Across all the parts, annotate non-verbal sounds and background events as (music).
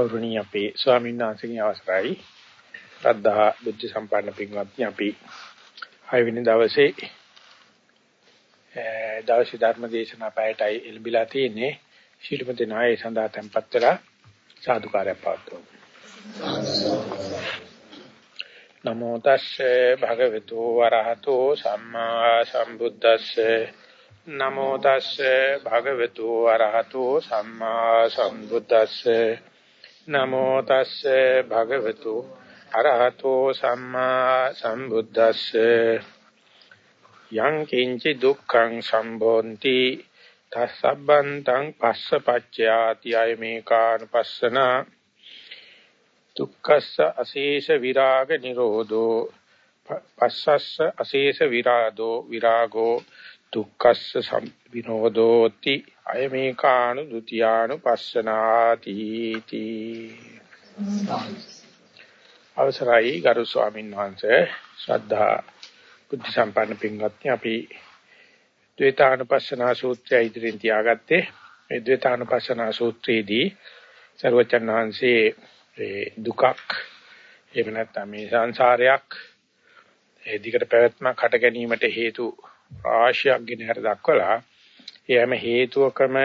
ගෞරවණීය අපේ ස්වාමීන් වහන්සේගේ අවසරයි. ශ්‍රද්ධා බුද්ධ සම්පන්න පින්වත්නි අපි හයවෙනි දවසේ දවසේ ධර්ම දේශනා පැයටයි එළඹිලා තියෙන්නේ. ශිල්පති නායය සඳහා tempත් වෙලා සාදුකාරයක් පවත්වමු. නමෝ තස්සේ භගවතු වරහතෝ සම්මා සම්බුද්දස්සේ. නමෝ තස්සේ භගවතු වරහතෝ සම්මා සම්බුද්දස්සේ. නමෝ තස්සේ භගවතු අරහතෝ සම්මා සම්බුද්දස්සේ යං කිංචි දුක්ඛං සම්බොන්ති තස්සබ්බන්තං පස්සපච්චයාති අයමේකානුපස්සන දුක්ඛස්ස අශේෂ විරාග නිරෝධෝ පස්සස්ස අශේෂ විරාදෝ විරාගෝ දුක්ඛස්ස විනෝදෝති. අයමේකානු ဒ ුතියානු පස්සනාති තී. අවසරයි ගරු ස්වාමීන් වහන්සේ. ශ්‍රද්ධා බුද්ධ සම්පන්න පින්වත්නි අපි ද්වේතානුපස්සනා සූත්‍රය ඉදිරියෙන් තියාගත්තේ. මේ ද්වේතානුපස්සනා සූත්‍රයේදී සර්වචන් වහන්සේ දුකක් එහෙම නැත්නම් මේ සංසාරයක් ඒ දිගට පැවැත්මක් හට ගැනීමට හේතු රාශියක් ගෙන හර දක්වලා ඒ හැම හේතුවකම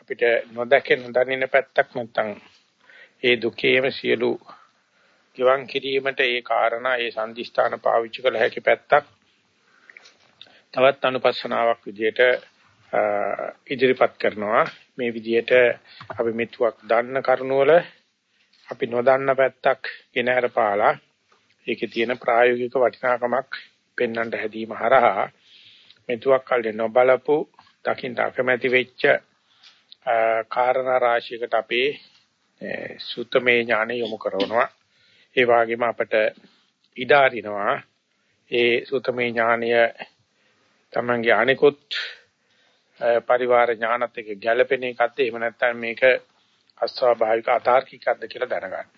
අපිට නොදැකෙන දනින පැත්තක් නැත්නම් ඒ දුකේම සියලු ගිවන් කිරීමට ඒ කාරණා ඒ සම්දිස්ථාන පාවිච්චි කළ හැකි පැත්තක්. තවත් අනුපස්සනාවක් විදිහට ඉදිරිපත් කරනවා. මේ විදිහට අපි මෙතුවක් දන්න කරුණවල අපි නොදන්න පැත්තක් ගෙනහැර පාලා ඒකේ තියෙන ප්‍රායෝගික වටිනාකමක් පෙන්වන්න හැදීම හරහා මෙතුවක් කල් නොබලපු දකින්න අකමැති වෙච්ච කාරණා රාශියකට අපේ සුත්තමේ ඥාන යොමු කරනවා. ඒ වගේම අපට ඉඩ අරිනවා ඒ සුත්තමේ ඥානය තමංගේ අනිකුත් පරිවාර ඥානත් එක්ක ගැළපෙන එකක්ද? එහෙම නැත්නම් මේක අස්වාභාවික අතාර්කිකක්ද කියලා දැනගන්න.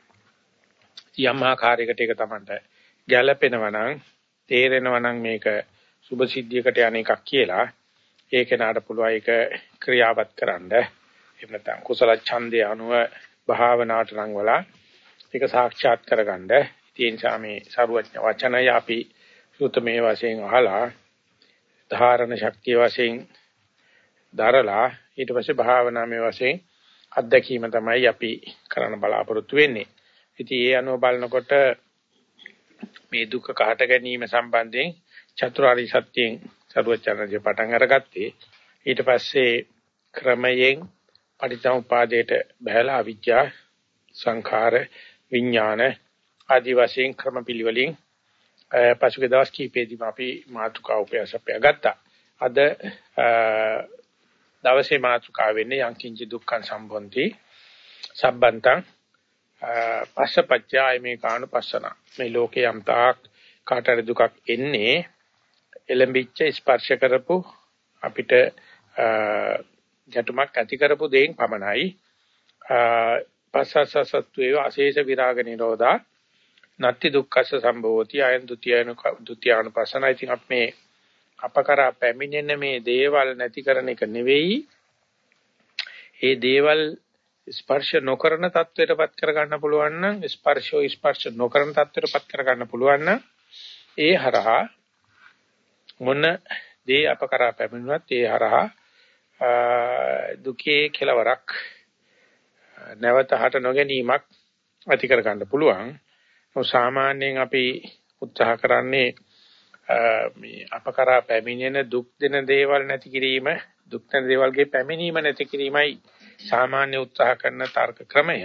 යම් ආකාරයකට ඒක තමන්ට ගැළපෙනවා නම් තේරෙනවා නම් මේක සුභ සිද්ධියකට යන එකක් කියලා ඒ කෙනාට පුළුවන් ඒක ක්‍රියාවත් කරන්න. එහෙම නැත්නම් කුසල ඡන්දය අනුව භාවනාවට රංගවලා ඒක සාක්ෂාත් කරගන්න. ඒ නිසා මේ සරුවඥ වචනය අපි සූතමේ වශයෙන් අහලා ධාරණ ශක්තිය වශයෙන් දරලා ඊට පස්සේ භාවනාමය වශයෙන් අත්දැකීම තමයි අපි කරන්න බලාපොරොත්තු වෙන්නේ. ඉතින් ඒ අනුව බලනකොට මේ දුක කාට ගැනීම සම්බන්ධයෙන් චතුරාර්ය සත්‍යයෙන් සරුවචනජ පටන් අරගත්තේ ඊට පස්සේ ක්‍රමයෙන් පටිච්චසමුපාදයට බහැලා අවිජ්ජා සංඛාර විඥාන ආදි වශයෙන් ක්‍රමපිලිවලින් පසුගිය දවස් කීපෙදීම අපි මාතුකා උපයසපය ගත්තා. අද දවසේ මාතුකා වෙන්නේ යංකින්ච දුක්ඛං සම්බොන්ති සම්බන්තං පස්සපච්චාය මේ කාණු පස්සන. මේ ලෝකේ යම් තාක් කාටර දුකක් එන්නේ එළඹිච්ච ස්පර්ශ කරපු අපිට ගැටුමක් ඇති කරපු දෙයින් පමණයි. පස්සසසත්වයේ අශේෂ විරාග නිරෝධා නත්ති දුක්ඛස සම්භවති අයන් ဒ ුතියන ဒ ුතියන පසනයි තින් අප මේ අපකරා පැමිණෙන මේ දේවල් නැති කරන එක නෙවෙයි. ඒ දේවල් ස්පර්ශ නොකරන தത്വයටපත් කරගන්න පුළුවන් නම් ස්පර්ශෝ ස්පර්ශ නොකරන தത്വයටපත් කරගන්න පුළුවන් නම් ඒ හරහා මොන දේ අප කරා පැමිණුණත් ඒ හරහා දුකේ කෙලවරක් නැවත හට නොගැනීමක් ඇති කර ගන්න පුළුවන්. සාමාන්‍යයෙන් අපි උත්සාහ කරන්නේ මේ අප කරා පැමිණෙන දුක් දෙන දේවල් නැති කිරීම, දුක් දෙන දේවල්ගේ පැමිණීම නැති කිරීමයි සාමාන්‍ය උත්සාහ කරන තර්ක ක්‍රමය.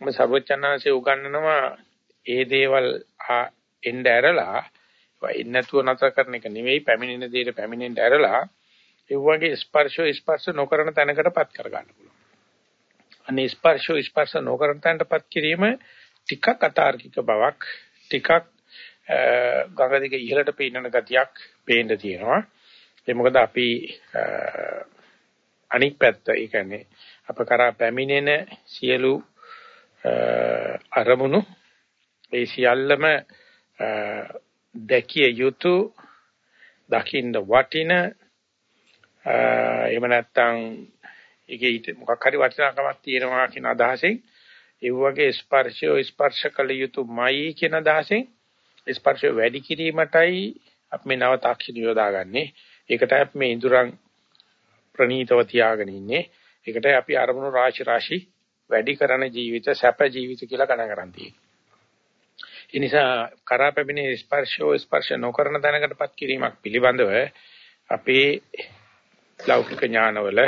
මේ සර්වචන්නාංශයේ උගන්වනවා ඒ දේවල් එන්න ඇරලා වයින් නැතුව නතර කරන එක නෙවෙයි පැමිණෙන දෙයට පැමිණෙන්න ඇරලා ඒ වගේ ස්පර්ශෝ ස්පර්ශ නොකරන තැනකටපත් කර ගන්න පුළුවන්. අනේ ස්පර්ශෝ ස්පර්ශ නොකරන තැනටපත් කිරීම ටිකක් අතාර්කික බවක් ටිකක් ගඟ දිගේ ඉහළට පීනන ගතියක් පේන්න තියෙනවා. ඒ මොකද අපි අනික් පැත්ත ඒ කියන්නේ අප කරා පැමිණෙන සියලු අරමුණු ඒ සියල්ලම දැකිය යුතු දකින්න වටින එහෙම නැත්නම් ඒකේ මොකක් හරි වටිනාකමක් තියෙනවා කියන අදහසෙන් ඒ වගේ ස්පර්ශය ස්පර්ශ කළ යුතුමයි කියන අදහසෙන් ස්පර්ශය වැඩි කිරීමටයි අපි මේ නව තාක්ෂණ යොදාගන්නේ. ඒකට අපි මේ ඉඳුරන් ප්‍රනීතව තියාගෙන ඉන්නේ. ඒකට අපි අරමුණු රාශි රාශි වැඩි කරන ජීවිත සැප ජීවිත කියලා ගණන් කරන් තියෙනවා. ඒ නිසා කරා පැමිණි ස්පර්ශෝ ස්පර්ශ නොකරන දැනකටපත් කිරීමක් පිළිබඳව අපේ ලෞකික ඥානවල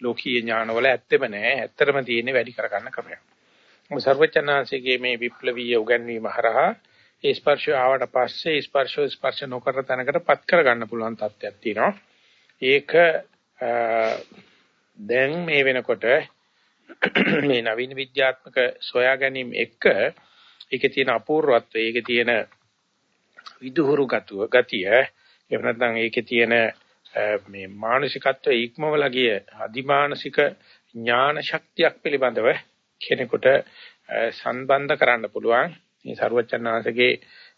ලෝකීය ඥානවල ඇත්තෙම නැහැ. ඇත්තටම තියෙන්නේ වැඩි කරගන්න ක්‍රමයක්. මොකද සර්වචනාංශයේ මේ විප්ලවීය උගන්වීම හරහා ඒ ස්පර්ශය ආවට පස්සේ ස්පර්ශෝ ස්පර්ශ නොකර තැනකටපත් කරගන්න පුළුවන් තත්ත්වයක් තියෙනවා. ඒක දැන් මේ වෙනකොට මේ නවීන විද්‍යාත්මක සොයා ගැනීම එක්ක ඒකේ තියෙන අපූර්වත්වය ඒකේ තියෙන විදුහුරු ගතිය ගතිය එහෙම නැත්නම් ඒකේ තියෙන මේ මානසිකත්වයේ ඉක්මවලා ගිය අදිමානසික ඥාන ශක්තියක් පිළිබඳව කෙනෙකුට සම්බන්ධ කරන්න පුළුවන්. මේ ਸਰුවචනාංශගේ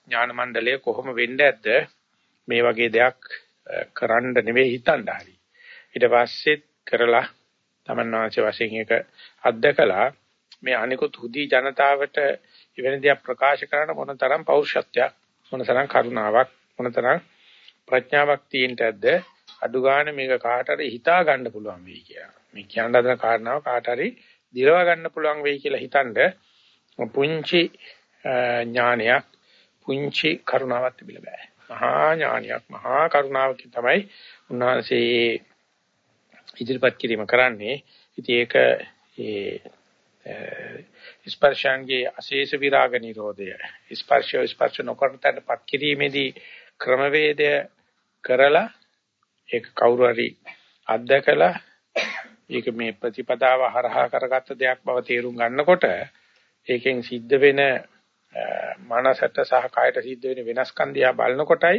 ඥාන මණ්ඩලය කොහොම වෙන්නේ ඇද්ද මේ වගේ දෙයක් කරන්න නෙවෙයි හිතන්න හරි. ඊට පස්සෙත් කරලා තමන් වාසිය වශයෙන් එක අත්දකලා මේ අනිකුත් හුදී ජනතාවට එවැනි දෙයක් ප්‍රකාශ කරන මොනතරම් පෞරුෂත්වයක් මොනතරම් කරුණාවක් මොනතරම් ප්‍රඥාවක් තියෙන්නද අඩු ගන්න මේක කාට හරි හිතා ගන්න පුළුවන් වෙයි කියලා. මේ කියන්න හදන කාරණාව කාට හරි දිරව ගන්න පුළුවන් වෙයි කියලා හිතනද පුංචි ඥානයක් පුංචි කරුණාවක් තිබිලා බෑ. මහා ඥානයක් මහා කරුණාවක් තමයි උන්වහන්සේ ඉදිරිපත් කිරීම කරන්නේ. ඉතින් ඒක ඒ ස්පර්ශාංගයේ අශේෂ විරාග නිරෝධය ස්පර්ශය ස්පර්ශ නොකරන තැනපත් කිරීමේදී ක්‍රමවේදය කරලා ඒක කවුරු හරි අත්දකලා ඒක මේ ප්‍රතිපදාව හරහා කරගත්ත දෙයක් බව තේරුම් ගන්නකොට ඒකෙන් සිද්ධ වෙන මනසට සහ කායට සිද්ධ වෙන වෙනස්කම් දිහා බලනකොටයි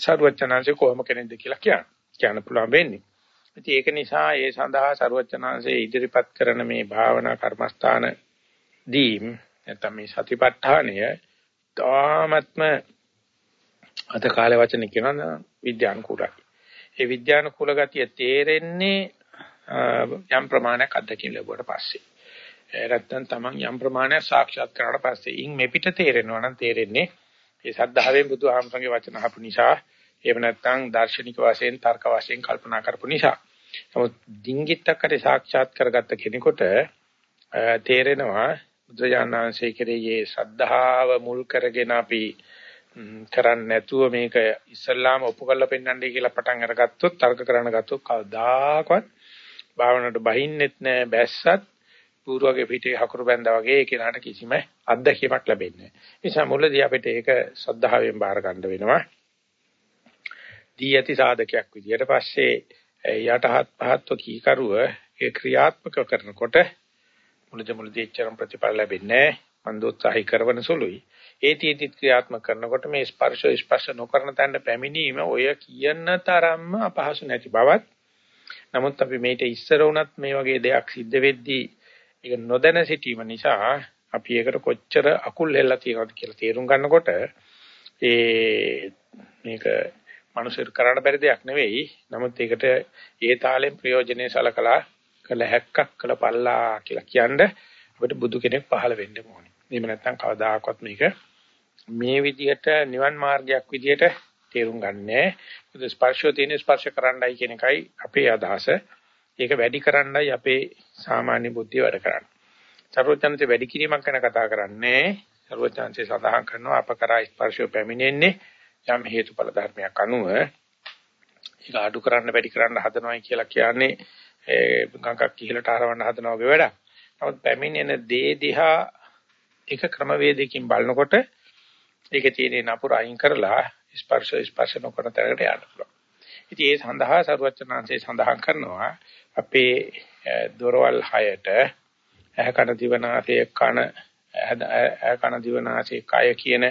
සරුවචනාංශේ කොහොම කෙනෙක්ද කියලා කියන්න. කියන්න පුළුවන් වෙන්නේ. ඉතින් ඒක නිසා ඒ සඳහා සරුවචනාංශේ ඉදිරිපත් කරන මේ භාවනා කර්මස්ථාන දීම් නැත්නම් මේ සතිපට්ඨානය තාමත්ම අද කාලේ වචන කියනවා විද්‍යානුකූලයි. ඒ විද්‍යානුකූල ගතිය තේරෙන්නේ යම් ප්‍රමාණයක් අත්දැකීම් ලැබුවට පස්සේ. නැත්තම් Taman යම් ප්‍රමාණයක් සාක්ෂාත් කරාට පස්සේ ඉන් මෙපිට තේරෙනවා නම් තේරෙන්නේ ඒ සද්ධාවෙන් බුදුහාමරගේ වචන අහපු නිසා එහෙම නැත්නම් දාර්ශනික වශයෙන් තර්ක වශයෙන් කල්පනා කරපු නිසා. නමුත් ඩිංගිත්තකට සාක්ෂාත් කරගත්ත කෙනෙකුට තේරෙනවා බුදුජානනාංශයේ කෙරෙහි ශ්‍රද්ධාව මුල් කරගෙන අපි කරන්නේ නැතුව මේක ඉස්සල්ලාම ඔප්පු කරලා පෙන්නන්නයි කියලා පටන් අරගත්තොත් තර්ක කරන්න ගත්තොත් කවදාකවත් භාවනාවට බහින්නෙත් නැහැ බැස්සත් පූර්වගේ පිටේ හකුරු බැඳා වගේ ඒ කෙනාට කිසිම අත්දැකීමක් ලැබෙන්නේ නැහැ. ඒ නිසා මුලදී අපිට ඒක ශ්‍රද්ධාවෙන් බාර ගන්න වෙනවා. දී ඇති සාධකයක් විදියට පස්සේ යටහත් පහත්ව කීකරුව ඒ ක්‍රියාත්මක කරනකොට මුලදී මුලදී එච්චරම් ප්‍රතිඵල ලැබෙන්නේ නැහැ. මන්දෝත්සාහි කරන සුළුයි. ඒතිෙදි ක්‍රියාත්මක කරනකොට මේ ස්පර්ශ ස්පර්ශ නොකරන තැනට පැමිණීම ඔය කියන තරම්ම අපහසු නැති බවත් නමුත් අපි මේට ඉස්සර වුණත් මේ වගේ දෙයක් සිද්ධ වෙද්දී ඒක නොදැන සිටීම නිසා අපි ඒකට කොච්චර අකුල් හෙල්ලලා තියෙනවද කියලා තේරුම් ගන්නකොට ඒ මේක මනුෂ්‍යර කරන්න බැරි දෙයක් නෙවෙයි. නමුත් ඒකට ඒ තාලෙන් ප්‍රයෝජනේ සලකලා කළ හැක්කක් කළ පල්ලා කියලා කියන්නේ අපිට බුදු කෙනෙක් පහළ වෙන්න ඕනේ. එහෙම නැත්නම් කවදාකවත් මේක මේ විදිහට නිවන් මාර්ගයක් විදිහට තේරුම් ගන්නෑ. මොකද ස්පර්ශය තියෙන ස්පර්ශ කරන්නයි කියන එකයි අපේ අදහස. ඒක වැඩි කරන්නයි අපේ සාමාන්‍ය බුද්ධිය වැඩ කරන්නේ. සර්වඥාන්සේ වැඩි කිරීමක් ගැන කතා කරන්නේ. සර්වඥාන්සේ සඳහන් කරනවා අප කරා ස්පර්ශය පැමිණෙන්නේ යම් හේතුඵල ධර්මයක් අනුව. ඒක අඩු කරන්න වැඩි කරන්න හදනවයි කියලා කියන්නේ ඒ ගඟක් ඉහළට හරවන්න හදනවා වගේ වැඩක්. නමුත් පැමිණෙන දේ දිහා එක ක්‍රමවේදයකින් බලනකොට ඒකේ තියෙන නපුර අයින් කරලා ස්පර්ශ ස්පර්ශ නොකරන තැනකට යන්න පුළුවන්. ඉතින් ඒ සඳහා සරුවචනාංශේ සඳහන් කරනවා අපේ දොරවල් හයට ඇහ කන දිවනාසය කන ඇහ කන දිවනාසය කය කියන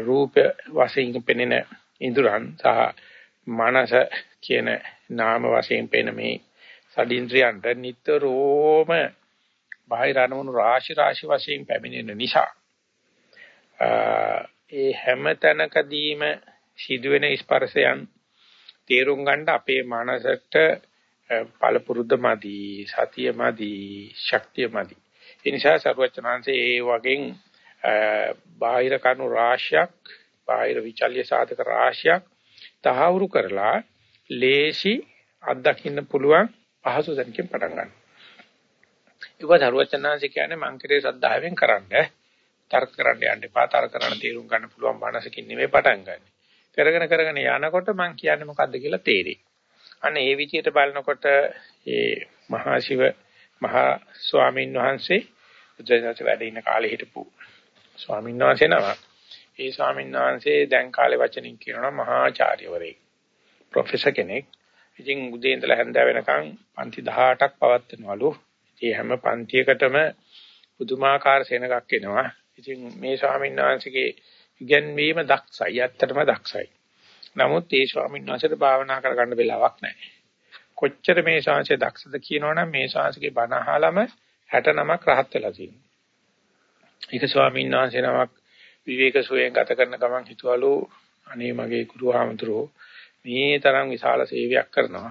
රූප වශයෙන් පෙනෙන ඉඳුරන් සහ මනස කියන නාම වශයෙන් පෙනෙන මේ සඩින්ද්‍රයන්ට නිතරම බාහිර අරමුණු රාශි රාශි වශයෙන් පැමිණෙන නිසා ඒ හැම තැනකදීම සිදුවෙන ස්පර්ශයන් තේරුම් ගන්න අපේ මනසට පළපුරුද්ද මදි, සතිය මදි, ශක්තිය මදි. ඒ නිසා සර්වචනාංශේ ඒ වගේ බාහිර කණු රාශියක්, බාහිර විචල්්‍ය සාධක රාශියක් තහවුරු කරලා ලේසි අත්දකින්න පුළුවන් පහසු දැනකින් පටන් ගන්න. ඒක සර්වචනාංශ කියන්නේ මං කෙරේ සද්ධාවෙන් කරන්නේ තර්ක කරන්න යන්න එපා. තර්ක කරන්න තේරුම් ගන්න පුළුවන් මානසිකින් නෙමෙයි පටන් ගන්න. කරගෙන කරගෙන යනකොට මම කියන්නේ මොකද්ද කියලා තේරෙයි. අන්න ඒ විදිහට බලනකොට ඒ මහා ශිව මහා ස්වාමීන් වහන්සේ බුදුරජාණන් වැඩ ඉන්න කාලේ හිටපු ස්වාමීන් වහන්සේ නම. ඒ ස්වාමීන් වහන්සේ දැන් කාලේ වචනින් කියනවා මහාචාර්යවරයෙක්. ප්‍රොෆෙසර් කෙනෙක්. ඉතින් උදේ ඉඳලා හැන්ද වෙනකන් පන්ති 18ක් පවත්වනවලු. ඒ හැම පන්තියකටම පුදුමාකාර සෙනගක් එනවා. ඉතින් මේ ස්වාමීන් වහන්සේගේ ඉගැන්වීම දක්ෂයි. ඇත්තටම දක්ෂයි. නමුත් ඒ ස්වාමීන් වහන්සේට භාවනා කරගන්න වෙලාවක් නැහැ. කොච්චර මේ ශාංශය දක්ෂද කියනවනම් මේ ශාංශගේ බණ අහලම 69ක් රහත් වෙලා තියෙනවා. එක ස්වාමීන් වහන්සේ නමක් විවේක සෝයෙන් ගත කරන ගමන් හිතවලු අනේ මගේ ගුරු ආමතුරෝ මේ තරම් විශාල සේවයක් කරනවා.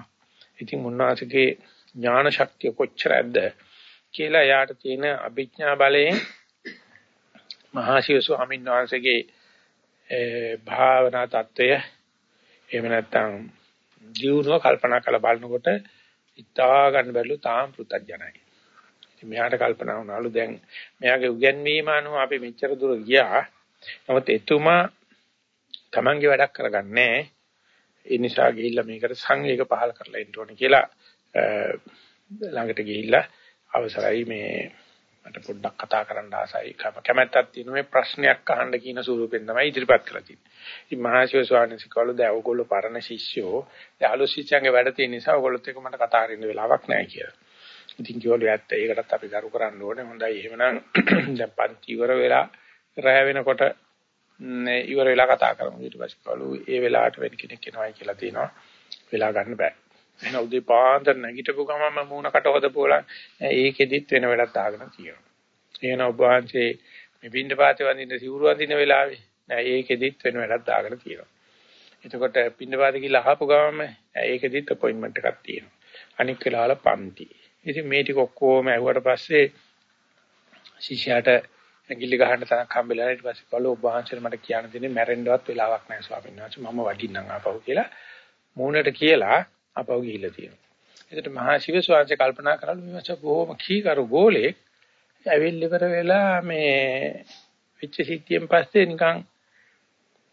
ඉතින් උන්වහන්සේගේ ඥාන ශක්තිය කොච්චර ඇද්ද කියලා යාට තියෙන අභිඥා බලයෙන් මහාශිව ස්වාමීන් වහන්සේගේ භාවනා தত্ত্বය එහෙම නැත්නම් ජීවනව කල්පනා කරලා බලනකොට ඉතා ගන්න බැරිලු තාම පෘථග්ජනයි. ඉතින් මෙයාට කල්පනා වුණාලු දැන් මෙයාගේ උගන්වීම අනුව අපි මෙච්චර දුර ගියා. නමුත් එතුමා Tamange වැඩක් කරගන්නේ ඒ නිසා ගිහිල්ලා මේකට සංවේග පහල කරලා ඉන්න ඕනේ කියලා ළඟට ගිහිල්ලා අවසරයි මේ මට පොඩ්ඩක් කතා කරන්න ආසයි කැමැත්තක් තියෙන මේ ප්‍රශ්නයක් අහන්න කියන ස්වරූපෙන් තමයි ඉදිරිපත් කරලා තියෙන්නේ. ඉතින් මහාශිව ස්වාමීන් වහන්සේ කවලු දැන් ඕගොල්ලෝ පරණ ශිෂ්‍යෝ දැන් අලුත් ශිෂ්‍යයන්ගේ වැඩ තියෙන නිසා ඕගොල්ලොත් එක්ක මට කතා කරන්න වෙලාවක් නැහැ කියලා. ඉතින් කිව්වලු ඇත්ත ඒකටත් අපි කරු කරන්න ඕනේ. හොඳයි එහෙමනම් (clears throat) දැන් පන්ති ඉවර වෙලා රැ වෙනකොට ඉවර වෙලා කතා කරමු. ඊට පස්සේ කවලු ඒ වෙලාවට වෙන කෙනෙක් එනවයි කියලා තියෙනවා. වෙලා ගන්න බෑ. එහෙනම් උදේ පාන්දර නැගිටපු ගමන්ම මූණකට හොදපුවලා ඒකෙදිත් වෙන වැඩක් දාගෙන තියෙනවා. එහෙනම් ඔබ වහන්සේ මේ බින්ද පාතේ වඳින්න සිවුරු වඳින වෙලාවේ නෑ ඒකෙදිත් වෙන වැඩක් දාගෙන තියෙනවා. එතකොට බින්ද පාතේ කියලා අහපු ගමන්ම ඒකෙදිත් අපොයින්ට්මන්ට් එකක් තියෙනවා. අනික් වෙලාවල පන්ති. ඉතින් මේ ටික ඔක්කොම ඇහුවට පස්සේ ශිෂ්‍යයාට ඇඟිලි ගහන්න තරක් හම්බෙලා ඊට පස්සේ කළෝ ඔබ වහන්සේට මට කියන්න දෙන්නේ මැරෙන්නවත් වෙලාවක් නැහැ ස්වාමීන් වහන්සේ මම වඩින්නම් ආපහු කියලා මූණට කියලා අපව ගිහිල්ලා තියෙනවා. එතකොට මහා ශිව ස්වාමීන් කල්පනා කරලු මේ වච බොහොම කීකරු ගෝලෙක් ඇවිල්ලි ඉවර වෙලා මේ විච්ච සිද්ධියෙන් පස්සේ නිකන්